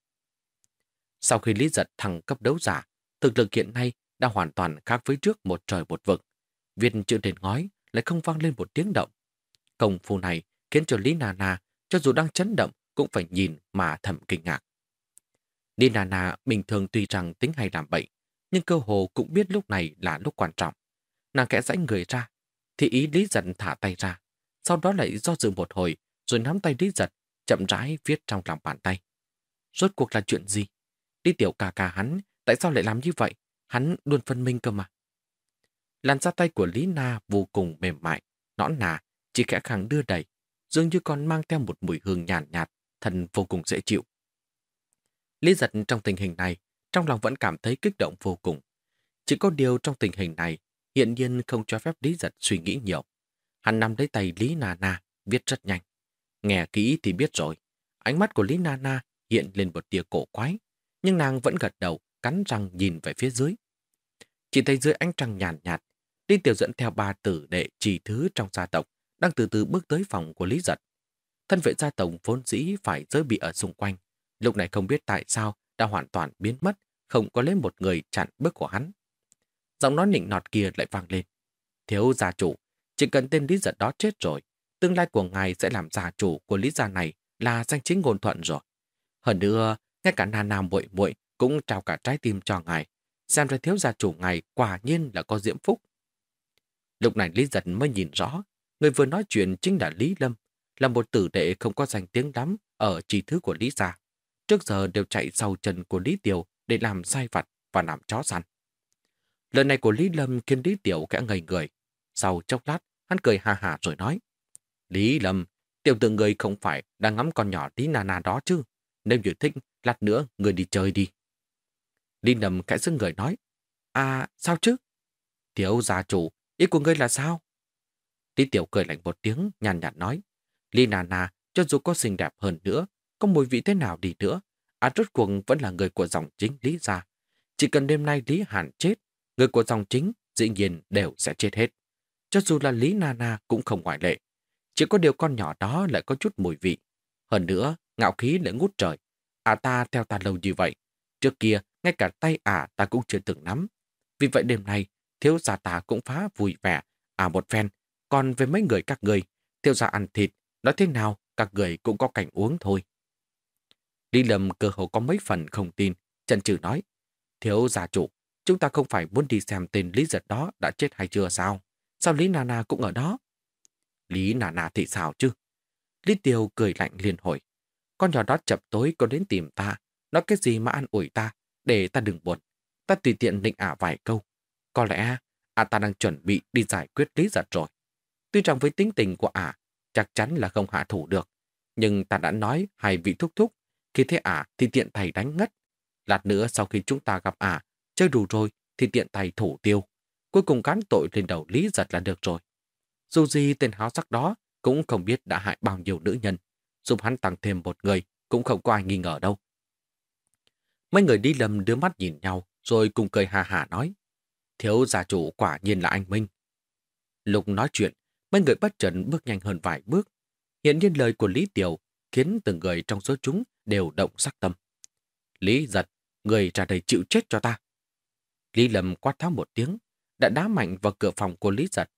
Sau khi Lý Giật thằng cấp đấu giả, thực lực hiện nay đã hoàn toàn khác với trước một trời một vực. Viên chữ đền ngói lại không vang lên một tiếng động. Công phu này khiến cho Lý Nà Nà, cho dù đang chấn động, cũng phải nhìn mà thầm kinh ngạc. Nina bình thường tuy rằng tính hay làm bậy, nhưng cơ hồ cũng biết lúc này là lúc quan trọng. Nàng kẽ rãnh người ra, thì ý Lý Giật thả tay ra, sau đó lại do dự một hồi, rồi nắm tay Lý Giật, chậm rãi viết trong lòng bàn tay. Rốt cuộc là chuyện gì? Đi tiểu cà cà hắn, tại sao lại làm như vậy? Hắn luôn phân minh cơ mà. Làn da tay của Lý Na vô cùng mềm mại, nõn nà, chỉ khẽ khàng đưa đẩy, dường như còn mang theo một mùi hương nhàn nhạt, nhạt, thần vô cùng dễ chịu. Lý giật trong tình hình này, trong lòng vẫn cảm thấy kích động vô cùng. Chỉ có điều trong tình hình này, hiện nhiên không cho phép Lý giật suy nghĩ nhiều. Hắn nằm lấy tay Lý Na Na, viết rất nhanh. Nghe kỹ thì biết rồi. Ánh mắt của Lý Na Na hiện lên một tia cổ quái, nhưng nàng vẫn gật đầu, cắn răng nhìn về phía dưới. Chỉ thấy dưới ánh trăng nhàn nhạt, nhạt, Lý Tiểu dẫn theo ba tử đệ trì thứ trong gia tộc, đang từ từ bước tới phòng của Lý Giật. Thân vệ gia tổng vốn dĩ phải giới bị ở xung quanh, lúc này không biết tại sao đã hoàn toàn biến mất, không có lấy một người chặn bước của hắn. Giọng nói nịnh nọt kia lại vang lên. Thiếu gia chủ, chỉ cần tên Lý Giật đó chết rồi, tương lai của ngài sẽ làm gia chủ của Lý gia này là danh chính ngôn thuận rồi. Hơn nữa, ngay cả Nà Nam muội muội cũng trao cả trái tim cho ngài. Xem ra thiếu gia chủ ngài quả nhiên là có diễm phúc. Lúc này Lý Giật mới nhìn rõ, người vừa nói chuyện chính là Lý Lâm, là một tử đệ không có danh tiếng lắm ở trí thứ của Lý gia. Trước giờ đều chạy sau chân của Lý Tiểu để làm sai vặt và làm chó săn. Lời này của Lý Lâm khiến Lý Tiểu kẽ ngây người. Sau chốc lát, hắn cười hà hà rồi nói. Lý Lâm, tiểu tử người không phải đang ngắm con nhỏ tí nà đó chứ. Nếu như thích, lát nữa người đi chơi đi. Lý Lâm kẽ xưng người nói. À, sao chứ? Tiểu gia chủ, ý của ngươi là sao? Lý Tiểu cười lạnh một tiếng, nhàn nhạt nói. Lý Nà Nà, cho dù có xinh đẹp hơn nữa, có mùi vị thế nào đi nữa, à rốt cuộc vẫn là người của dòng chính Lý gia. Chỉ cần đêm nay Lý Hàn chết, người của dòng chính dĩ nhiên đều sẽ chết hết. Cho dù là Lý Na cũng không ngoại lệ. Chỉ có điều con nhỏ đó lại có chút mùi vị. Hơn nữa, ngạo khí lại ngút trời. À ta theo ta lâu như vậy. Trước kia, ngay cả tay à ta cũng chưa từng nắm. Vì vậy đêm nay, thiếu gia ta cũng phá vui vẻ, à một phen. Còn về mấy người các người, thiếu gia ăn thịt, nói thế nào, các người cũng có cảnh uống thôi. Lý Lâm cơ hồ có mấy phần không tin, chân trừ nói. Thiếu gia chủ, chúng ta không phải muốn đi xem tên Lý Giật đó đã chết hay chưa sao? Sao Lý Nana cũng ở đó? Lý Nana thì sao chứ? Lý Tiêu cười lạnh liền hồi. Con nhỏ đó chập tối có đến tìm ta, nói cái gì mà ăn ủi ta, để ta đừng buồn. Ta tùy tiện định ả vài câu. Có lẽ ả ta đang chuẩn bị đi giải quyết Lý Giật rồi. Tuy rằng với tính tình của ả, chắc chắn là không hạ thủ được. Nhưng ta đã nói hai vị thúc thúc, khi thế ả thì tiện thầy đánh ngất. Lát nữa sau khi chúng ta gặp ả, chơi đủ rồi thì tiện tay thủ tiêu. Cuối cùng cán tội lên đầu Lý Giật là được rồi. Dù gì tên háo sắc đó cũng không biết đã hại bao nhiêu nữ nhân. Giúp hắn tăng thêm một người cũng không có ai nghi ngờ đâu. Mấy người đi lầm đưa mắt nhìn nhau rồi cùng cười hà hà nói. Thiếu gia chủ quả nhiên là anh Minh. Lục nói chuyện, mấy người bất trận bước nhanh hơn vài bước. Hiện nhiên lời của Lý Tiểu khiến từng người trong số chúng đều động sắc tâm. Lý giật, người trả đầy chịu chết cho ta. Lý Lâm quát tháo một tiếng, đã đá mạnh vào cửa phòng của Lý Giật.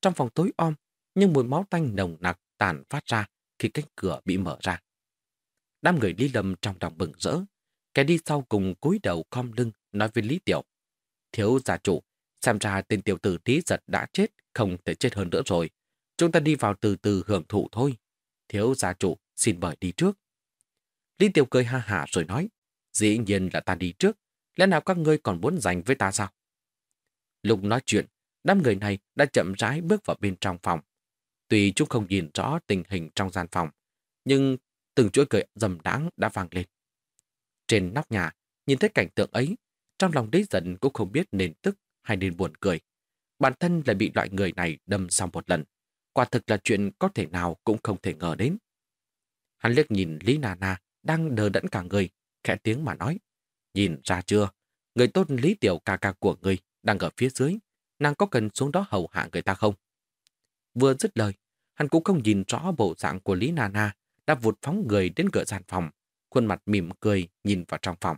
Trong phòng tối om, nhưng mùi máu tanh nồng nặc tàn phát ra khi cánh cửa bị mở ra. Đám người Lý Lâm trong lòng bừng rỡ, kẻ đi sau cùng cúi đầu khom lưng nói với Lý Tiểu. Thiếu gia chủ, xem ra tên tiểu tử tí Giật đã chết, không thể chết hơn nữa rồi. Chúng ta đi vào từ từ hưởng thụ thôi. Thiếu gia chủ, xin mời đi trước. Lý Tiểu cười ha hả rồi nói, dĩ nhiên là ta đi trước, lẽ nào các ngươi còn muốn giành với ta sao? Lúc nói chuyện, đám người này đã chậm rãi bước vào bên trong phòng. Tuy chúng không nhìn rõ tình hình trong gian phòng, nhưng từng chuỗi cười dầm đáng đã vang lên. Trên nóc nhà, nhìn thấy cảnh tượng ấy, trong lòng đế giận cũng không biết nên tức hay nên buồn cười. Bản thân lại bị loại người này đâm xong một lần. Quả thực là chuyện có thể nào cũng không thể ngờ đến. Hắn liếc nhìn Lý Nà Na đang đờ đẫn cả người, khẽ tiếng mà nói. Nhìn ra chưa, người tốt Lý Tiểu ca ca của người đang ở phía dưới, nàng có cần xuống đó hầu hạ người ta không? Vừa dứt lời, hắn cũng không nhìn rõ bộ dạng của Lý Nana đã vụt phóng người đến cửa gian phòng, khuôn mặt mỉm cười nhìn vào trong phòng.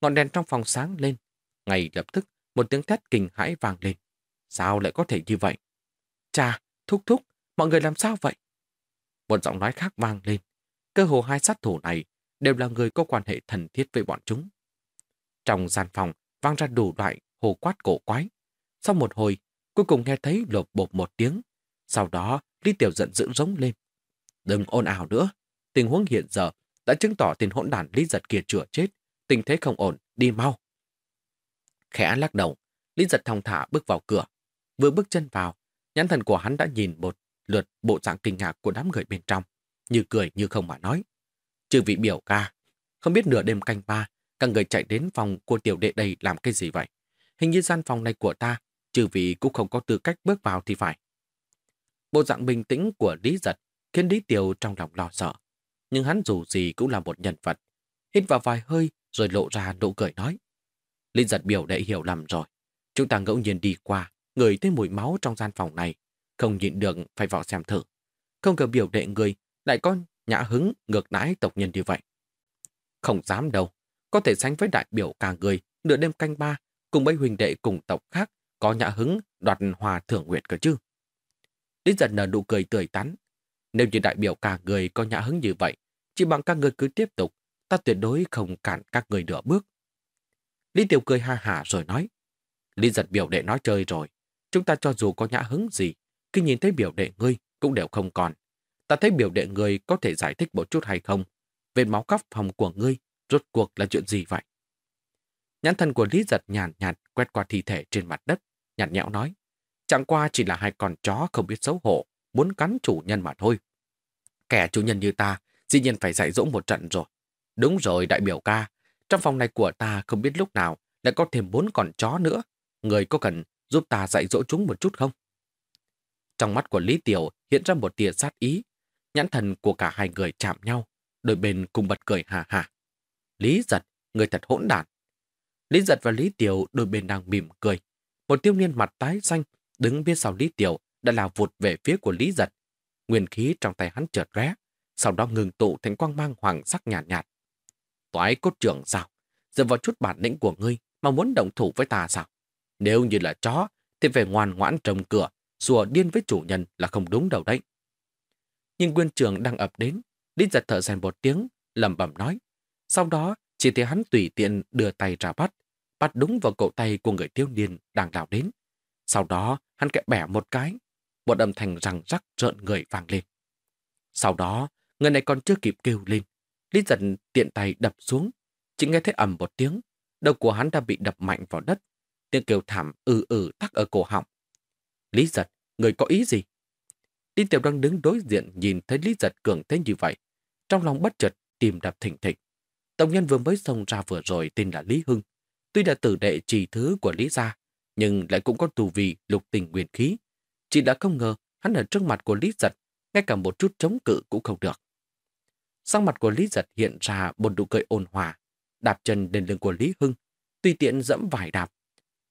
Ngọn đèn trong phòng sáng lên, ngay lập tức một tiếng thét kinh hãi vang lên. Sao lại có thể như vậy? Cha, thúc thúc, mọi người làm sao vậy? Một giọng nói khác vang lên. Cơ hồ hai sát thủ này đều là người có quan hệ thần thiết với bọn chúng. Trong gian phòng vang ra đủ loại hồ quát cổ quái. Sau một hồi, cuối cùng nghe thấy lột bột một tiếng. Sau đó, Lý Tiểu giận dữ rống lên. Đừng ồn ào nữa. Tình huống hiện giờ đã chứng tỏ tình hỗn đản Lý Giật kia chữa chết. Tình thế không ổn, đi mau. Khẽ lắc đầu, Lý Giật thong thả bước vào cửa. Vừa bước chân vào, nhãn thần của hắn đã nhìn một lượt bộ dạng kinh ngạc của đám người bên trong, như cười như không mà nói. Trừ vị biểu ca, không biết nửa đêm canh ba, các người chạy đến phòng của tiểu đệ đây làm cái gì vậy? Hình như gian phòng này của ta, trừ vị cũng không có tư cách bước vào thì phải. Bộ dạng bình tĩnh của Lý Giật khiến Lý Tiểu trong lòng lo sợ. Nhưng hắn dù gì cũng là một nhân vật. Hít vào vài hơi rồi lộ ra nụ cười nói linh Giật biểu đệ hiểu lầm rồi. Chúng ta ngẫu nhiên đi qua, người thấy mùi máu trong gian phòng này. Không nhịn được phải vào xem thử. Không ngờ biểu đệ người lại con nhã hứng ngược đãi tộc nhân như vậy. Không dám đâu. Có thể sánh với đại biểu cả người nửa đêm canh ba cùng mấy huỳnh đệ cùng tộc khác có nhã hứng đoạt hòa thưởng nguyện cơ chứ. Lý giật nở nụ cười tươi tắn. Nếu như đại biểu cả người có nhã hứng như vậy, chỉ bằng các người cứ tiếp tục, ta tuyệt đối không cản các người nửa bước. Lý Tiểu cười ha hả rồi nói. Lý giật biểu đệ nói chơi rồi. Chúng ta cho dù có nhã hứng gì, khi nhìn thấy biểu đệ ngươi cũng đều không còn. Ta thấy biểu đệ ngươi có thể giải thích một chút hay không? Về máu cắp phòng của ngươi, rốt cuộc là chuyện gì vậy? Nhãn thân của Lý giật nhàn nhạt, nhạt quét qua thi thể trên mặt đất, nhạt nhẽo nói. Chẳng qua chỉ là hai con chó không biết xấu hổ, muốn cắn chủ nhân mà thôi. Kẻ chủ nhân như ta, dĩ nhiên phải dạy dỗ một trận rồi. Đúng rồi, đại biểu ca, trong phòng này của ta không biết lúc nào lại có thêm bốn con chó nữa. Người có cần giúp ta dạy dỗ chúng một chút không? Trong mắt của Lý Tiểu hiện ra một tia sát ý. Nhãn thần của cả hai người chạm nhau, đôi bên cùng bật cười hà hà. Lý giật, người thật hỗn đản. Lý giật và Lý Tiểu đôi bên đang mỉm cười. Một tiêu niên mặt tái xanh đứng bên sau Lý Tiểu đã lao vụt về phía của Lý giật. Nguyên khí trong tay hắn chợt ré, sau đó ngừng tụ thành quang mang hoàng sắc nhạt nhạt. Toái cốt trưởng sao? Dựa vào chút bản lĩnh của ngươi mà muốn động thủ với ta sao? Nếu như là chó, thì phải ngoan ngoãn trồng cửa, sủa điên với chủ nhân là không đúng đâu đấy. Nhưng nguyên trường đang ập đến, đinh giật thở dài một tiếng, lầm bẩm nói. Sau đó, chỉ thấy hắn tùy tiện đưa tay ra bắt, bắt đúng vào cậu tay của người thiếu niên đang đào đến. Sau đó, hắn kẽ bẻ một cái, một âm thanh răng rắc rợn người vang lên. Sau đó, người này còn chưa kịp kêu lên. Lý giật tiện tay đập xuống, chỉ nghe thấy ầm một tiếng, đầu của hắn đã bị đập mạnh vào đất. Tiếng kêu thảm ừ ừ tắc ở cổ họng. Lý giật, người có ý gì? Lý Tiểu đang đứng đối diện nhìn thấy Lý giật cường thế như vậy. Trong lòng bất chợt tìm đập thỉnh thịch. Tổng nhân vừa mới xông ra vừa rồi tên là Lý Hưng. Tuy là tử đệ trì thứ của Lý Gia, nhưng lại cũng có tù vị lục tình nguyên khí. Chỉ đã không ngờ hắn ở trước mặt của Lý Giật, ngay cả một chút chống cự cũng không được. Sang mặt của Lý Giật hiện ra một nụ cười ôn hòa, đạp chân lên lưng của Lý Hưng, tùy tiện dẫm vài đạp.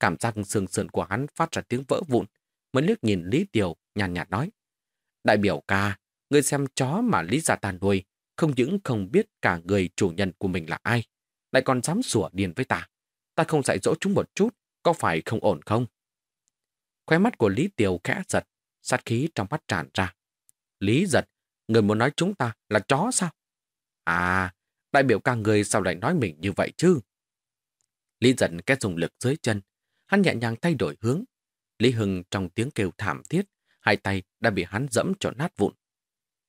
Cảm giác sườn sườn của hắn phát ra tiếng vỡ vụn, mới liếc nhìn Lý Tiểu nhàn nhạt, nhạt nói. Đại biểu ca, người xem chó mà Lý Gia ta nuôi, không những không biết cả người chủ nhân của mình là ai, lại còn dám sủa điền với ta. Ta không dạy dỗ chúng một chút, có phải không ổn không? Khóe mắt của Lý Tiểu khẽ giật, sát khí trong mắt tràn ra. Lý giật, người muốn nói chúng ta là chó sao? À, đại biểu ca người sao lại nói mình như vậy chứ? Lý giận kết dùng lực dưới chân, hắn nhẹ nhàng thay đổi hướng. Lý Hưng trong tiếng kêu thảm thiết, hai tay đã bị hắn dẫm cho nát vụn.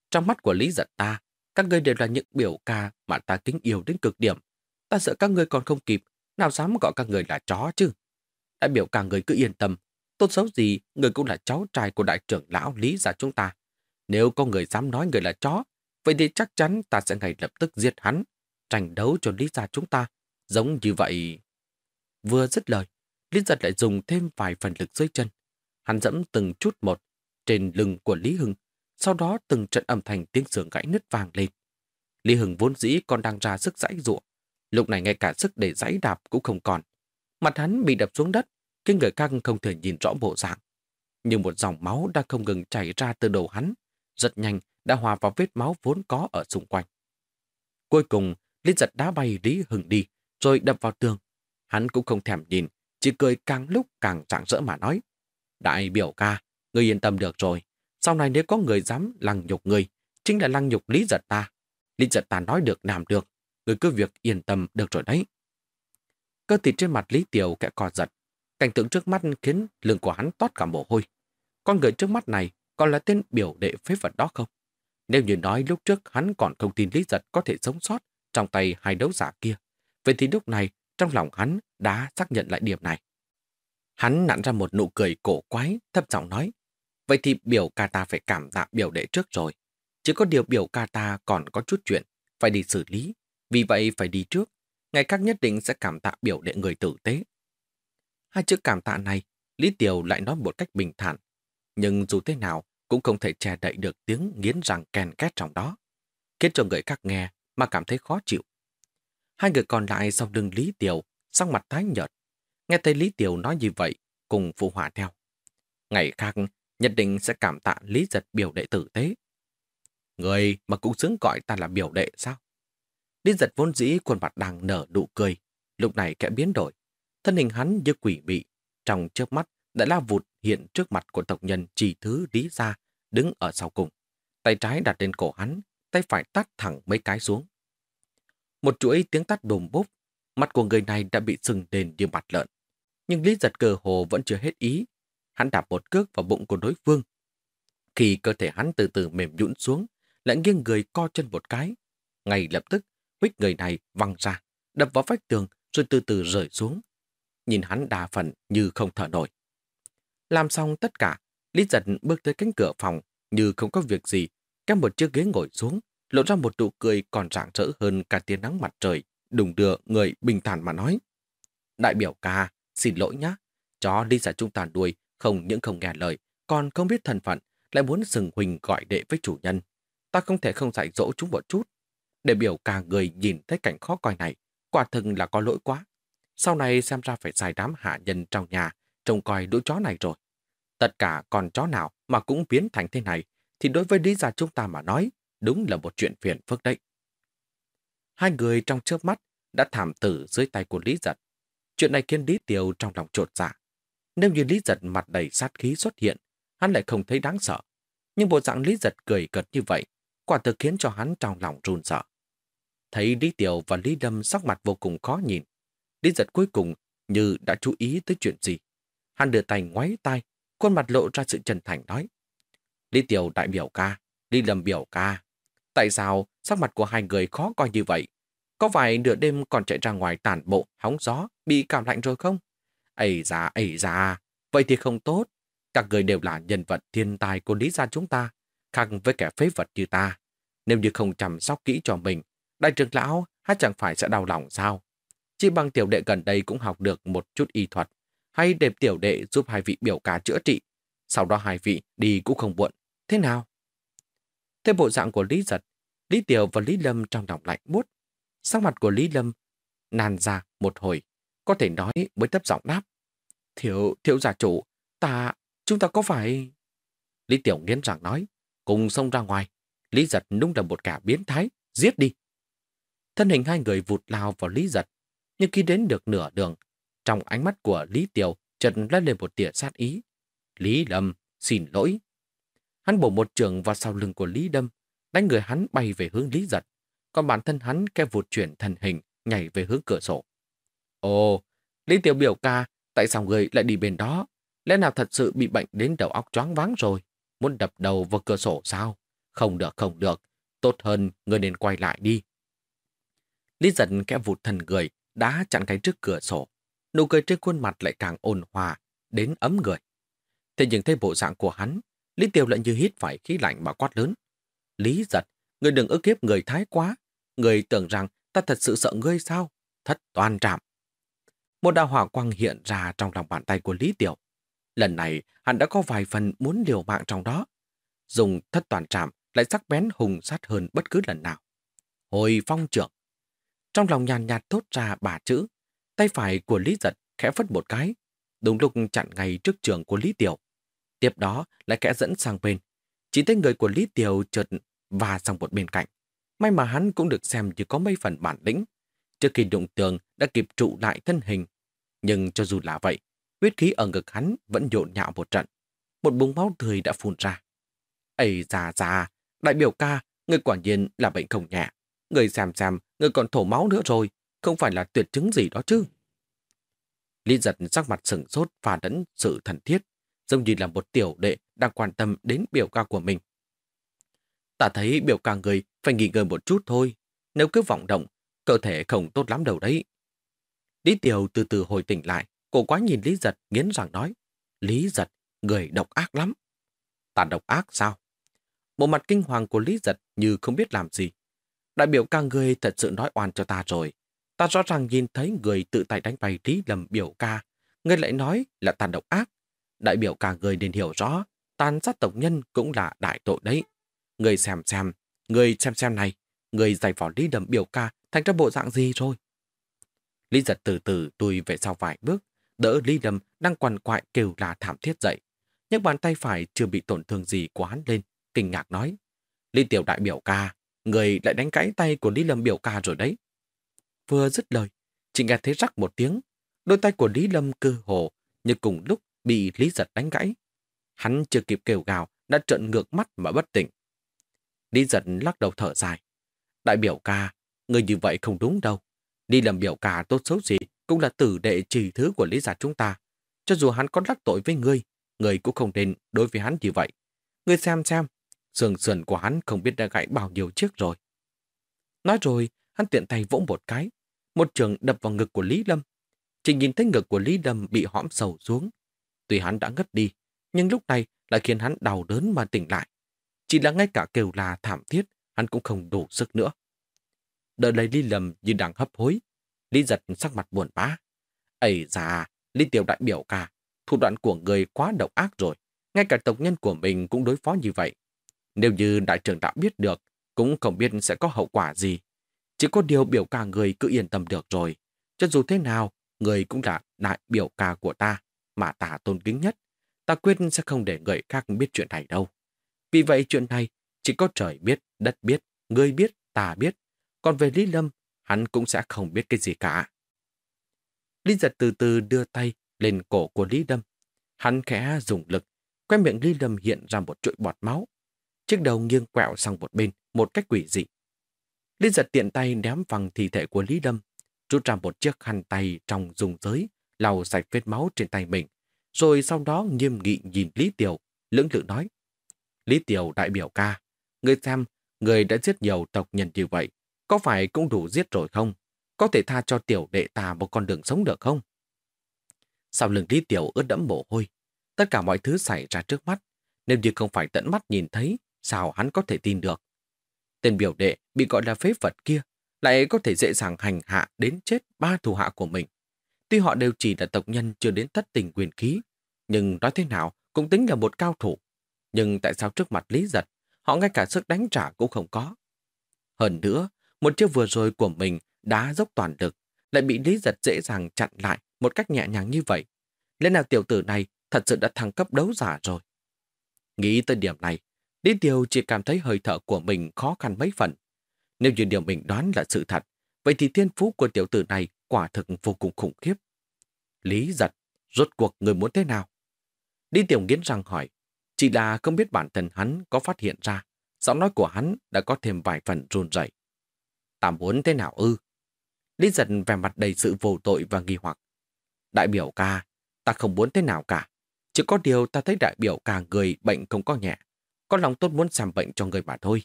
Trong mắt của Lý giận ta, các ngươi đều là những biểu ca mà ta kính yêu đến cực điểm. Ta sợ các ngươi còn không kịp, nào dám gọi các người là chó chứ? Đại biểu cả người cứ yên tâm, tốt xấu gì, người cũng là cháu trai của đại trưởng lão Lý gia chúng ta. Nếu có người dám nói người là chó, vậy thì chắc chắn ta sẽ ngay lập tức giết hắn, tranh đấu cho Lý gia chúng ta. Giống như vậy... Vừa dứt lời, Lý giật lại dùng thêm vài phần lực dưới chân. Hắn dẫm từng chút một trên lưng của Lý Hưng, sau đó từng trận âm thanh tiếng sườn gãy nứt vàng lên. Lý Hưng vốn dĩ còn đang ra sức giãy ruộng, lúc này ngay cả sức để giãy đạp cũng không còn. Mặt hắn bị đập xuống đất, khiến người căng không thể nhìn rõ bộ dạng. Nhưng một dòng máu đang không ngừng chảy ra từ đầu hắn, rất nhanh đã hòa vào vết máu vốn có ở xung quanh. Cuối cùng, Lý giật đá bay Lý Hưng đi, rồi đập vào tường. Hắn cũng không thèm nhìn, chỉ cười càng lúc càng rạng rỡ mà nói. Đại biểu ca, ngươi yên tâm được rồi. Sau này nếu có người dám lăng nhục ngươi, chính là lăng nhục Lý giật ta. Lý giật ta nói được làm được, người cứ việc yên tâm được rồi đấy. Cơ thịt trên mặt Lý Tiểu kẽ co giật. Cảnh tượng trước mắt khiến lưng của hắn toát cả mồ hôi. Con người trước mắt này còn là tên biểu đệ phế vật đó không? Nếu như nói lúc trước hắn còn không tin Lý Giật có thể sống sót trong tay hai đấu giả kia, vậy thì lúc này trong lòng hắn đã xác nhận lại điểm này. Hắn nặn ra một nụ cười cổ quái, thấp giọng nói, vậy thì biểu ca ta phải cảm tạ biểu đệ trước rồi. Chỉ có điều biểu ca ta còn có chút chuyện, phải đi xử lý, vì vậy phải đi trước. Ngày khác nhất định sẽ cảm tạ biểu đệ người tử tế. Hai chữ cảm tạ này, Lý Tiều lại nói một cách bình thản. Nhưng dù thế nào, cũng không thể che đậy được tiếng nghiến răng kèn két trong đó, khiến cho người khác nghe mà cảm thấy khó chịu. Hai người còn lại sau lưng Lý Tiều, sắc mặt tái nhợt. Nghe thấy Lý Tiều nói như vậy, cùng phụ họa theo. Ngày khác, nhất định sẽ cảm tạ Lý Giật biểu đệ tử tế. Người mà cũng xứng gọi ta là biểu đệ sao? Lý Giật vốn dĩ khuôn mặt đang nở nụ cười, lúc này kẽ biến đổi. Thân hình hắn như quỷ mị, trong chớp mắt đã la vụt hiện trước mặt của tộc nhân chỉ thứ Lý Gia, đứng ở sau cùng. Tay trái đặt lên cổ hắn, tay phải tắt thẳng mấy cái xuống. Một chuỗi tiếng tắt đùm bốp, mặt của người này đã bị sừng đền như mặt lợn. Nhưng Lý giật cơ hồ vẫn chưa hết ý. Hắn đạp một cước vào bụng của đối phương. Khi cơ thể hắn từ từ mềm nhũn xuống, lại nghiêng người co chân một cái. Ngay lập tức, huyết người này văng ra, đập vào vách tường rồi từ từ rời xuống. Nhìn hắn đa phần như không thở nổi. Làm xong tất cả, Lý giật bước tới cánh cửa phòng như không có việc gì, các một chiếc ghế ngồi xuống, lộ ra một nụ cười còn rạng rỡ hơn cả tia nắng mặt trời, đùng đưa người bình thản mà nói. Đại biểu ca, xin lỗi nhá, chó đi giả trung tàn đuôi, không những không nghe lời, còn không biết thân phận, lại muốn sừng huỳnh gọi đệ với chủ nhân. Ta không thể không dạy dỗ chúng một chút. Để biểu ca người nhìn thấy cảnh khó coi này, quả thực là có lỗi quá. Sau này xem ra phải xài đám hạ nhân trong nhà, trông coi đũa chó này rồi. Tất cả con chó nào mà cũng biến thành thế này, thì đối với lý gia chúng ta mà nói, đúng là một chuyện phiền phức đấy. Hai người trong chớp mắt đã thảm tử dưới tay của Lý Giật. Chuyện này khiến Lý Tiều trong lòng trột dạ. Nếu như Lý Giật mặt đầy sát khí xuất hiện, hắn lại không thấy đáng sợ. Nhưng bộ dạng Lý Giật cười cợt như vậy, quả thực khiến cho hắn trong lòng run sợ. Thấy Lý Tiều và Lý Đâm sắc mặt vô cùng khó nhìn. Lý Giật cuối cùng như đã chú ý tới chuyện gì. Hắn đưa tay ngoáy tay, khuôn mặt lộ ra sự chân thành nói. Lý Tiểu đại biểu ca, Lý Lâm biểu ca. Tại sao sắc mặt của hai người khó coi như vậy? Có phải nửa đêm còn chạy ra ngoài tản bộ, hóng gió, bị cảm lạnh rồi không? Ây da, ây da, vậy thì không tốt. Các người đều là nhân vật thiên tài của lý gia chúng ta, khác với kẻ phế vật như ta. Nếu như không chăm sóc kỹ cho mình, đại trưởng lão hát chẳng phải sẽ đau lòng sao? Chỉ bằng tiểu đệ gần đây cũng học được một chút y thuật, hay để tiểu đệ giúp hai vị biểu ca chữa trị. Sau đó hai vị đi cũng không muộn. Thế nào? Thế bộ dạng của Lý Giật, Lý Tiểu và Lý Lâm trong lòng lạnh buốt. Sắc mặt của Lý Lâm nàn ra một hồi, có thể nói mới thấp giọng đáp. Thiếu, thiếu giả chủ, ta, chúng ta có phải... Lý Tiểu nghiến rằng nói, cùng xông ra ngoài. Lý Giật đúng là một cả biến thái, giết đi. Thân hình hai người vụt lao vào Lý Giật, nhưng khi đến được nửa đường, trong ánh mắt của Lý Tiểu chợt lóe lên một tia sát ý. Lý Lâm, xin lỗi. Hắn bổ một trường vào sau lưng của Lý Đâm, đánh người hắn bay về hướng Lý Giật, còn bản thân hắn kêu vụt chuyển thần hình nhảy về hướng cửa sổ. Ồ, Lý Tiểu biểu ca, tại sao người lại đi bên đó? Lẽ nào thật sự bị bệnh đến đầu óc choáng váng rồi? Muốn đập đầu vào cửa sổ sao? Không được, không được. Tốt hơn người nên quay lại đi. Lý giật kẽ vụt thần người, đã chặn cái trước cửa sổ. Nụ cười trên khuôn mặt lại càng ôn hòa, đến ấm người. Thế nhưng thấy bộ dạng của hắn, Lý Tiêu lại như hít phải khí lạnh mà quát lớn. Lý giật, người đừng ức hiếp người thái quá. Người tưởng rằng ta thật sự sợ ngươi sao? Thất toàn trạm. Một đạo hỏa quang hiện ra trong lòng bàn tay của Lý Tiểu. Lần này, hắn đã có vài phần muốn liều mạng trong đó. Dùng thất toàn trạm lại sắc bén hùng sát hơn bất cứ lần nào. Hồi phong trưởng. Trong lòng nhàn nhạt thốt ra bà chữ. Tay phải của Lý Giật khẽ phất một cái. Đúng lúc chặn ngay trước trường của Lý Tiểu. Tiếp đó lại kẽ dẫn sang bên. Chỉ thấy người của Lý Tiểu chợt và sang một bên cạnh. May mà hắn cũng được xem như có mấy phần bản lĩnh. Trước khi đụng tường đã kịp trụ lại thân hình. Nhưng cho dù là vậy, huyết khí ở ngực hắn vẫn nhộn nhạo một trận. Một búng máu tươi đã phun ra. Ây già già, đại biểu ca, người quả nhiên là bệnh không nhẹ. Người xem xem, người còn thổ máu nữa rồi, không phải là tuyệt chứng gì đó chứ. Lý giật sắc mặt sừng sốt và đẫn sự thần thiết, giống như là một tiểu đệ đang quan tâm đến biểu ca của mình. Ta thấy biểu ca người phải nghỉ ngơi một chút thôi, nếu cứ vọng động, cơ thể không tốt lắm đâu đấy. Lý Tiểu từ từ hồi tỉnh lại, cô quá nhìn Lý Giật nghiến rằng nói, Lý Giật, người độc ác lắm. Ta độc ác sao? Bộ mặt kinh hoàng của Lý Giật như không biết làm gì. Đại biểu ca người thật sự nói oan cho ta rồi. Ta rõ ràng nhìn thấy người tự tay đánh bay Lý lầm biểu ca. Người lại nói là tàn độc ác. Đại biểu ca người nên hiểu rõ, tàn sát tộc nhân cũng là đại tội đấy. Người xem xem, người xem xem này, người giải phỏ Lý lầm biểu ca thành ra bộ dạng gì rồi. Lý giật từ từ tùi về sau vài bước, đỡ Lý Lâm đang quằn quại kêu là thảm thiết dậy. Nhưng bàn tay phải chưa bị tổn thương gì của hắn lên, kinh ngạc nói. Lý tiểu đại biểu ca, người lại đánh cãi tay của Lý Lâm biểu ca rồi đấy. Vừa dứt lời, chỉ nghe thấy rắc một tiếng, đôi tay của Lý Lâm cơ hồ như cùng lúc bị Lý giật đánh gãy. Hắn chưa kịp kêu gào, đã trợn ngược mắt mà bất tỉnh. Lý giật lắc đầu thở dài. Đại biểu ca, người như vậy không đúng đâu. Đi làm biểu ca tốt xấu gì cũng là tử đệ trì thứ của lý Giật chúng ta. Cho dù hắn có đắc tội với ngươi, người cũng không nên đối với hắn như vậy. Ngươi xem xem, sườn sườn của hắn không biết đã gãy bao nhiêu chiếc rồi. Nói rồi, hắn tiện tay vỗ một cái. Một trường đập vào ngực của Lý Lâm. Chỉ nhìn thấy ngực của Lý Lâm bị hõm sầu xuống. Tuy hắn đã ngất đi, nhưng lúc này lại khiến hắn đau đớn mà tỉnh lại. Chỉ là ngay cả kêu là thảm thiết, hắn cũng không đủ sức nữa. Đợi lấy Lý Lâm như đang hấp hối. Lý giật sắc mặt buồn bã. Ây già, Lý Tiểu đại biểu cả, thủ đoạn của người quá độc ác rồi. Ngay cả tộc nhân của mình cũng đối phó như vậy. Nếu như đại trưởng đã biết được, cũng không biết sẽ có hậu quả gì. Chỉ có điều biểu ca người cứ yên tâm được rồi. Cho dù thế nào, người cũng là đại biểu ca của ta, mà ta tôn kính nhất. Ta quyết sẽ không để người khác biết chuyện này đâu. Vì vậy chuyện này chỉ có trời biết, đất biết, người biết, ta biết. Còn về Lý Lâm, hắn cũng sẽ không biết cái gì cả. Lý giật từ từ đưa tay lên cổ của Lý Lâm. Hắn khẽ dùng lực, quay miệng Lý Lâm hiện ra một chuỗi bọt máu. Chiếc đầu nghiêng quẹo sang một bên, một cách quỷ dị. Lý giật tiện tay ném văng thi thể của Lý Lâm, rút ra một chiếc khăn tay trong dùng giới, lau sạch vết máu trên tay mình, rồi sau đó nghiêm nghị nhìn Lý Tiểu, lưỡng lự nói. Lý Tiểu đại biểu ca, người xem, người đã giết nhiều tộc nhân như vậy, có phải cũng đủ giết rồi không? Có thể tha cho tiểu đệ ta một con đường sống được không? Sau lưng Lý Tiểu ướt đẫm mồ hôi, tất cả mọi thứ xảy ra trước mắt. Nếu như không phải tận mắt nhìn thấy, sao hắn có thể tin được? Tên biểu đệ bị gọi là phế vật kia lại có thể dễ dàng hành hạ đến chết ba thủ hạ của mình. Tuy họ đều chỉ là tộc nhân chưa đến thất tình quyền khí, nhưng nói thế nào cũng tính là một cao thủ. Nhưng tại sao trước mặt Lý Giật, họ ngay cả sức đánh trả cũng không có? Hơn nữa, một chiêu vừa rồi của mình đã dốc toàn lực, lại bị Lý Giật dễ dàng chặn lại một cách nhẹ nhàng như vậy. Lẽ nào tiểu tử này thật sự đã thăng cấp đấu giả rồi? Nghĩ tới điểm này, Lý Tiêu chỉ cảm thấy hơi thở của mình khó khăn mấy phần. Nếu như điều mình đoán là sự thật, vậy thì thiên phú của tiểu tử này quả thực vô cùng khủng khiếp. Lý giật, rốt cuộc người muốn thế nào? Lý Tiểu nghiến răng hỏi, chỉ là không biết bản thân hắn có phát hiện ra, giọng nói của hắn đã có thêm vài phần run rẩy. Ta muốn thế nào ư? Lý giật vẻ mặt đầy sự vô tội và nghi hoặc. Đại biểu ca, ta không muốn thế nào cả. Chỉ có điều ta thấy đại biểu ca người bệnh không có nhẹ. Có lòng tốt muốn xem bệnh cho người mà thôi.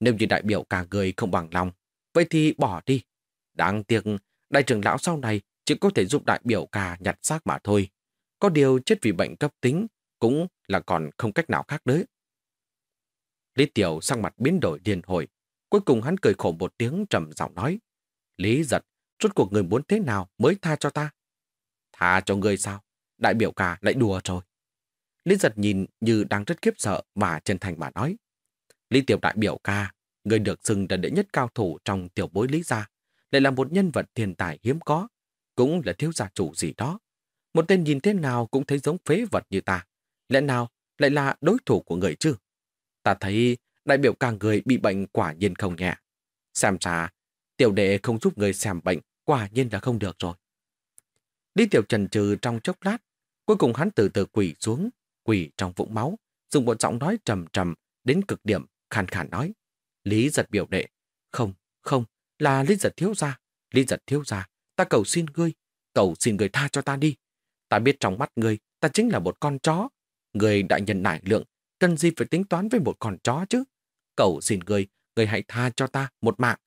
Nếu như đại biểu cả người không bằng lòng, vậy thì bỏ đi. Đáng tiếc, đại trưởng lão sau này chỉ có thể giúp đại biểu cả nhặt xác mà thôi. Có điều chết vì bệnh cấp tính cũng là còn không cách nào khác đấy. Lý Tiểu sang mặt biến đổi điền hồi, Cuối cùng hắn cười khổ một tiếng trầm giọng nói. Lý giật, rốt cuộc người muốn thế nào mới tha cho ta? Tha cho người sao? Đại biểu cả lại đùa rồi. Lý giật nhìn như đang rất kiếp sợ và chân thành mà nói. Lý tiểu đại biểu ca, người được xưng là đệ nhất cao thủ trong tiểu bối Lý gia, lại là một nhân vật thiên tài hiếm có, cũng là thiếu gia chủ gì đó. Một tên nhìn thế nào cũng thấy giống phế vật như ta. Lẽ nào lại là đối thủ của người chứ? Ta thấy đại biểu ca người bị bệnh quả nhiên không nhẹ. Xem ra, tiểu đệ không giúp người xem bệnh, quả nhiên là không được rồi. Lý tiểu trần trừ trong chốc lát, cuối cùng hắn từ từ quỳ xuống, quỳ trong vũng máu, dùng một giọng nói trầm trầm đến cực điểm, khàn khàn nói. Lý giật biểu đệ, không, không, là Lý giật thiếu gia, Lý giật thiếu gia, ta cầu xin ngươi, cầu xin người tha cho ta đi. Ta biết trong mắt người, ta chính là một con chó. Người đã nhận nải lượng, cần gì phải tính toán với một con chó chứ? Cầu xin người, người hãy tha cho ta một mạng.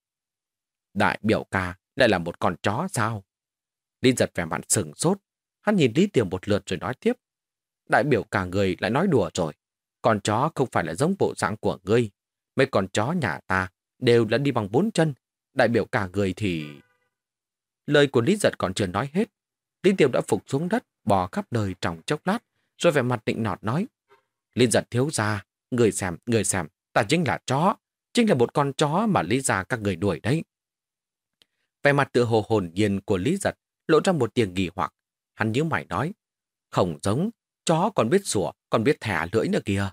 Đại biểu ca lại là một con chó sao? Lý giật vẻ mặt sừng sốt. Hắn nhìn Lý Tiểu một lượt rồi nói tiếp. Đại biểu cả người lại nói đùa rồi. Con chó không phải là giống bộ dạng của ngươi. Mấy con chó nhà ta đều là đi bằng bốn chân. Đại biểu cả người thì... Lời của Lý Giật còn chưa nói hết. Lý Tiêu đã phục xuống đất, bò khắp đời trong chốc lát, rồi vẻ mặt định nọt nói. Lý Giật thiếu ra, người xem, người xem, ta chính là chó. Chính là một con chó mà Lý ra các người đuổi đấy. Vẻ mặt tự hồ hồn nhiên của Lý Giật lộ ra một tiếng nghỉ hoặc. Hắn nhớ mày nói, không giống, chó còn biết sủa, còn biết thẻ lưỡi nữa kìa.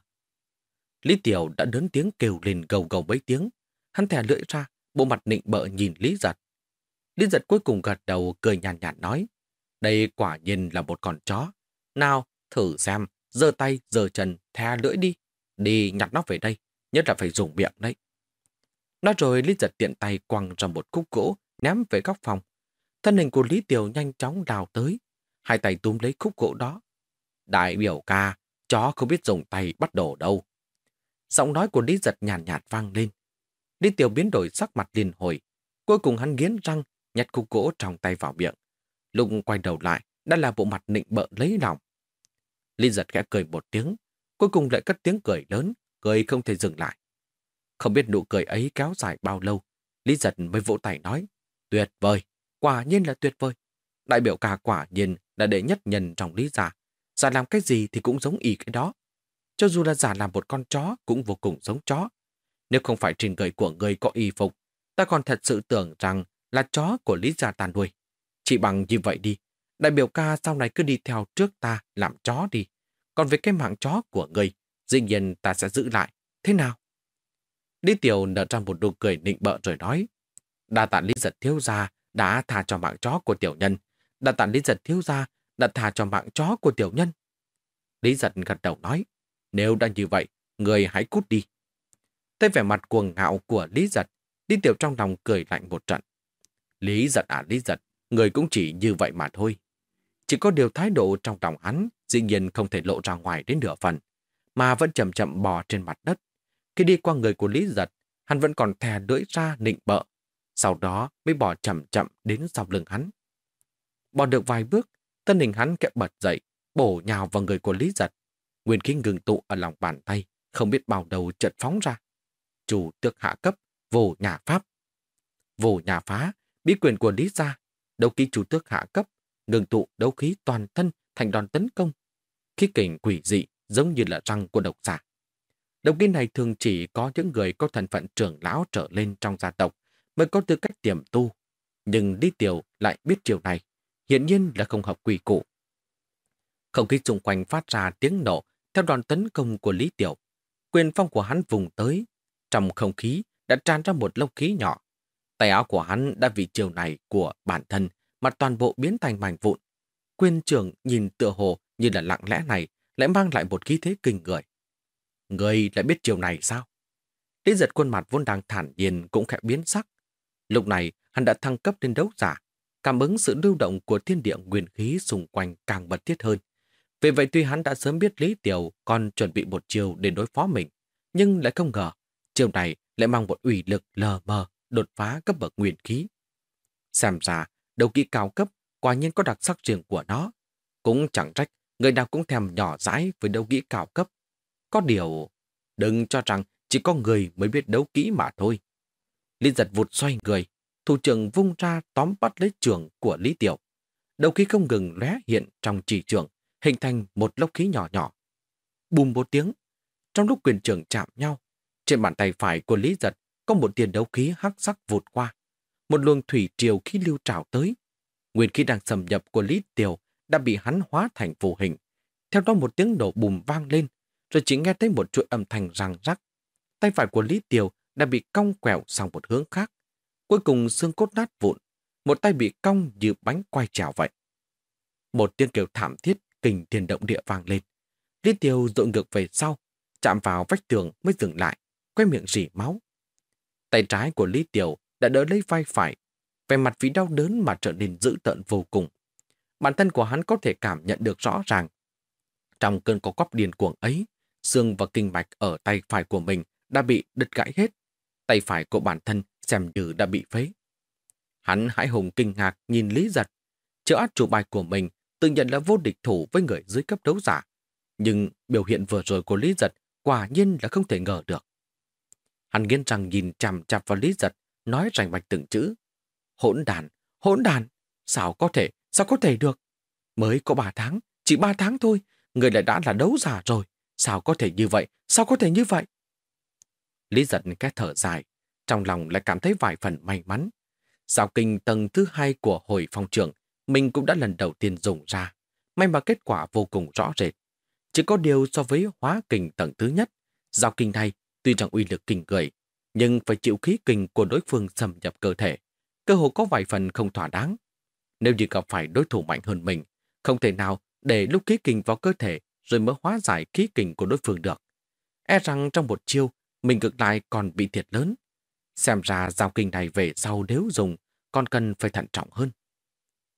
Lý Tiểu đã đớn tiếng kêu lên gầu gầu mấy tiếng. Hắn thẻ lưỡi ra, bộ mặt nịnh bợ nhìn Lý Giật. Lý Giật cuối cùng gật đầu cười nhàn nhạt, nói, đây quả nhiên là một con chó. Nào, thử xem, giơ tay, giơ chân, thè lưỡi đi. Đi nhặt nó về đây, nhất là phải dùng miệng đấy. Nói rồi Lý Giật tiện tay quăng ra một khúc gỗ, ném về góc phòng. Thân hình của Lý Tiểu nhanh chóng đào tới, hai tay túm lấy khúc gỗ đó. Đại biểu ca, chó không biết dùng tay bắt đổ đâu. Giọng nói của Lý Giật nhàn nhạt, nhạt vang lên. Lý Tiểu biến đổi sắc mặt liền hồi. Cuối cùng hắn nghiến răng, nhặt cục gỗ trong tay vào miệng. Lúc quay đầu lại, đã là bộ mặt nịnh bợ lấy lòng. Lý Giật khẽ cười một tiếng, cuối cùng lại cất tiếng cười lớn, cười không thể dừng lại. Không biết nụ cười ấy kéo dài bao lâu, Lý Giật mới vỗ tay nói, tuyệt vời, quả nhiên là tuyệt vời. Đại biểu ca quả nhiên là đệ nhất nhân trong lý giả. Giả làm cái gì thì cũng giống y cái đó. Cho dù là giả làm một con chó cũng vô cùng giống chó. Nếu không phải trình gợi của người có y phục, ta còn thật sự tưởng rằng là chó của Lý Gia tàn đuôi. Chỉ bằng như vậy đi, đại biểu ca sau này cứ đi theo trước ta làm chó đi. Còn về cái mạng chó của người, dĩ nhiên ta sẽ giữ lại. Thế nào? Lý Tiểu nở ra một nụ cười nịnh bợ rồi nói. Đa tạ Lý Giật thiếu gia đã tha cho mạng chó của tiểu nhân. Đa tạ Lý Giật thiếu gia đã thà cho mạng chó của tiểu nhân. Lý Giật gật đầu nói. Nếu đã như vậy, người hãy cút đi. Thấy vẻ mặt cuồng ngạo của Lý Giật, Lý Tiểu trong lòng cười lạnh một trận. Lý Giật à Lý Giật, người cũng chỉ như vậy mà thôi. Chỉ có điều thái độ trong lòng hắn dĩ nhiên không thể lộ ra ngoài đến nửa phần, mà vẫn chậm chậm bò trên mặt đất. Khi đi qua người của Lý Giật, hắn vẫn còn thè lưỡi ra nịnh bợ, sau đó mới bò chậm chậm đến sau lưng hắn. Bò được vài bước, thân hình hắn kẹp bật dậy, bổ nhào vào người của Lý Giật. Nguyên khí ngừng tụ ở lòng bàn tay, không biết bao đầu chợt phóng ra. Chủ tước hạ cấp, vô nhà pháp. Vô nhà phá, bí quyền của Lý gia, đấu khí chủ tước hạ cấp, ngừng tụ đấu khí toàn thân thành đòn tấn công. Khí kình quỷ dị giống như là răng của độc giả. Đấu khí này thường chỉ có những người có thần phận trưởng lão trở lên trong gia tộc mới có tư cách tiềm tu. Nhưng Lý Tiểu lại biết điều này, hiện nhiên là không hợp quy cụ. Không khí xung quanh phát ra tiếng nổ theo đòn tấn công của Lý Tiểu. Quyền phong của hắn vùng tới. Trong không khí đã tràn ra một lông khí nhỏ. Tay áo của hắn đã vì chiều này của bản thân mà toàn bộ biến thành mảnh vụn. Quyền trưởng nhìn tựa hồ như là lặng lẽ này lại mang lại một khí thế kinh người. Người lại biết chiều này sao? Lý giật khuôn mặt vốn đang thản nhiên cũng khẽ biến sắc. Lúc này, hắn đã thăng cấp lên đấu giả, cảm ứng sự lưu động của thiên địa nguyên khí xung quanh càng bật thiết hơn. Vì vậy tuy hắn đã sớm biết Lý Tiểu còn chuẩn bị một chiều để đối phó mình, nhưng lại không ngờ, chiều này lại mang một ủy lực lờ mờ đột phá cấp bậc nguyên khí. Xem ra, đầu kỹ cao cấp quả nhiên có đặc sắc riêng của nó. Cũng chẳng trách, người nào cũng thèm nhỏ dãi với đấu kỹ cao cấp. Có điều, đừng cho rằng chỉ có người mới biết đấu kỹ mà thôi. Lý giật vụt xoay người, thủ trưởng vung ra tóm bắt lấy trường của Lý Tiểu. Đầu khí không ngừng lóe hiện trong chỉ trường, hình thành một lốc khí nhỏ nhỏ. Bùm một tiếng, trong lúc quyền trường chạm nhau, trên bàn tay phải của Lý Giật có một tiền đấu khí hắc sắc vụt qua. Một luồng thủy triều khí lưu trào tới. Nguyên khí đang xâm nhập của Lý Tiểu đã bị hắn hóa thành phù hình. Theo đó một tiếng nổ bùm vang lên, rồi chỉ nghe thấy một chuỗi âm thanh răng rắc. Tay phải của Lý Tiểu đã bị cong quẹo sang một hướng khác. Cuối cùng xương cốt nát vụn, một tay bị cong như bánh quay trèo vậy. Một tiếng kêu thảm thiết, kinh thiên động địa vang lên. Lý Tiêu dội ngược về sau, chạm vào vách tường mới dừng lại, quay miệng rỉ máu. Tay trái của Lý Tiêu đã đỡ lấy vai phải, vẻ mặt vì đau đớn mà trở nên dữ tợn vô cùng. bản thân của hắn có thể cảm nhận được rõ ràng. Trong cơn có quắp điên cuồng ấy, xương và kinh mạch ở tay phải của mình đã bị đứt gãy hết. Tay phải của bản thân xem như đã bị phế. Hắn hãi hùng kinh ngạc nhìn Lý Giật. Chữa át chủ bài của mình tự nhận là vô địch thủ với người dưới cấp đấu giả. Nhưng biểu hiện vừa rồi của Lý Giật quả nhiên là không thể ngờ được. Hắn nghiến răng nhìn chằm chằm vào Lý Giật, nói rành mạch từng chữ. Hỗn đàn, hỗn đàn, sao có thể, sao có thể được? Mới có ba tháng, chỉ ba tháng thôi, người lại đã là đấu giả rồi. Sao có thể như vậy, sao có thể như vậy? Lý giật cái thở dài, trong lòng lại cảm thấy vài phần may mắn. Giao kinh tầng thứ hai của hồi phong trưởng, mình cũng đã lần đầu tiên dùng ra. May mà kết quả vô cùng rõ rệt. Chỉ có điều so với hóa kình tầng thứ nhất, giao kinh này tuy chẳng uy lực kinh người, nhưng phải chịu khí kình của đối phương xâm nhập cơ thể. Cơ hội có vài phần không thỏa đáng. Nếu như gặp phải đối thủ mạnh hơn mình, không thể nào để lúc khí kình vào cơ thể rồi mới hóa giải khí kình của đối phương được. E rằng trong một chiêu, mình ngược lại còn bị thiệt lớn. Xem ra giao kinh này về sau nếu dùng, còn cần phải thận trọng hơn.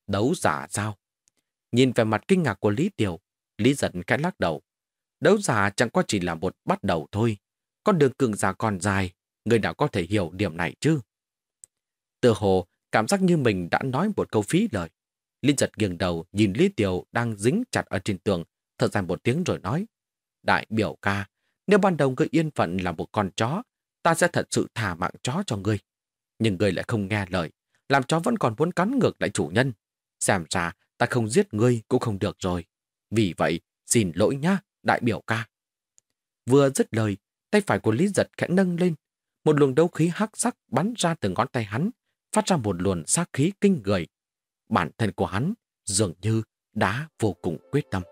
Đấu giả sao? Nhìn về mặt kinh ngạc của Lý Tiểu, Lý giận cái lắc đầu. Đấu giả chẳng qua chỉ là một bắt đầu thôi. Con đường cường giả còn dài, người nào có thể hiểu điểm này chứ? Từ hồ, cảm giác như mình đã nói một câu phí lời. Lý giật nghiêng đầu nhìn Lý Tiểu đang dính chặt ở trên tường, thở dài một tiếng rồi nói. Đại biểu ca, nếu ban đầu ngươi yên phận là một con chó, ta sẽ thật sự thả mạng chó cho ngươi. Nhưng ngươi lại không nghe lời, làm chó vẫn còn muốn cắn ngược lại chủ nhân. Xem ra ta không giết ngươi cũng không được rồi. Vì vậy, xin lỗi nhá, đại biểu ca. Vừa dứt lời, tay phải của Lý Giật khẽ nâng lên. Một luồng đấu khí hắc sắc bắn ra từ ngón tay hắn, phát ra một luồng sát khí kinh người. Bản thân của hắn dường như đã vô cùng quyết tâm.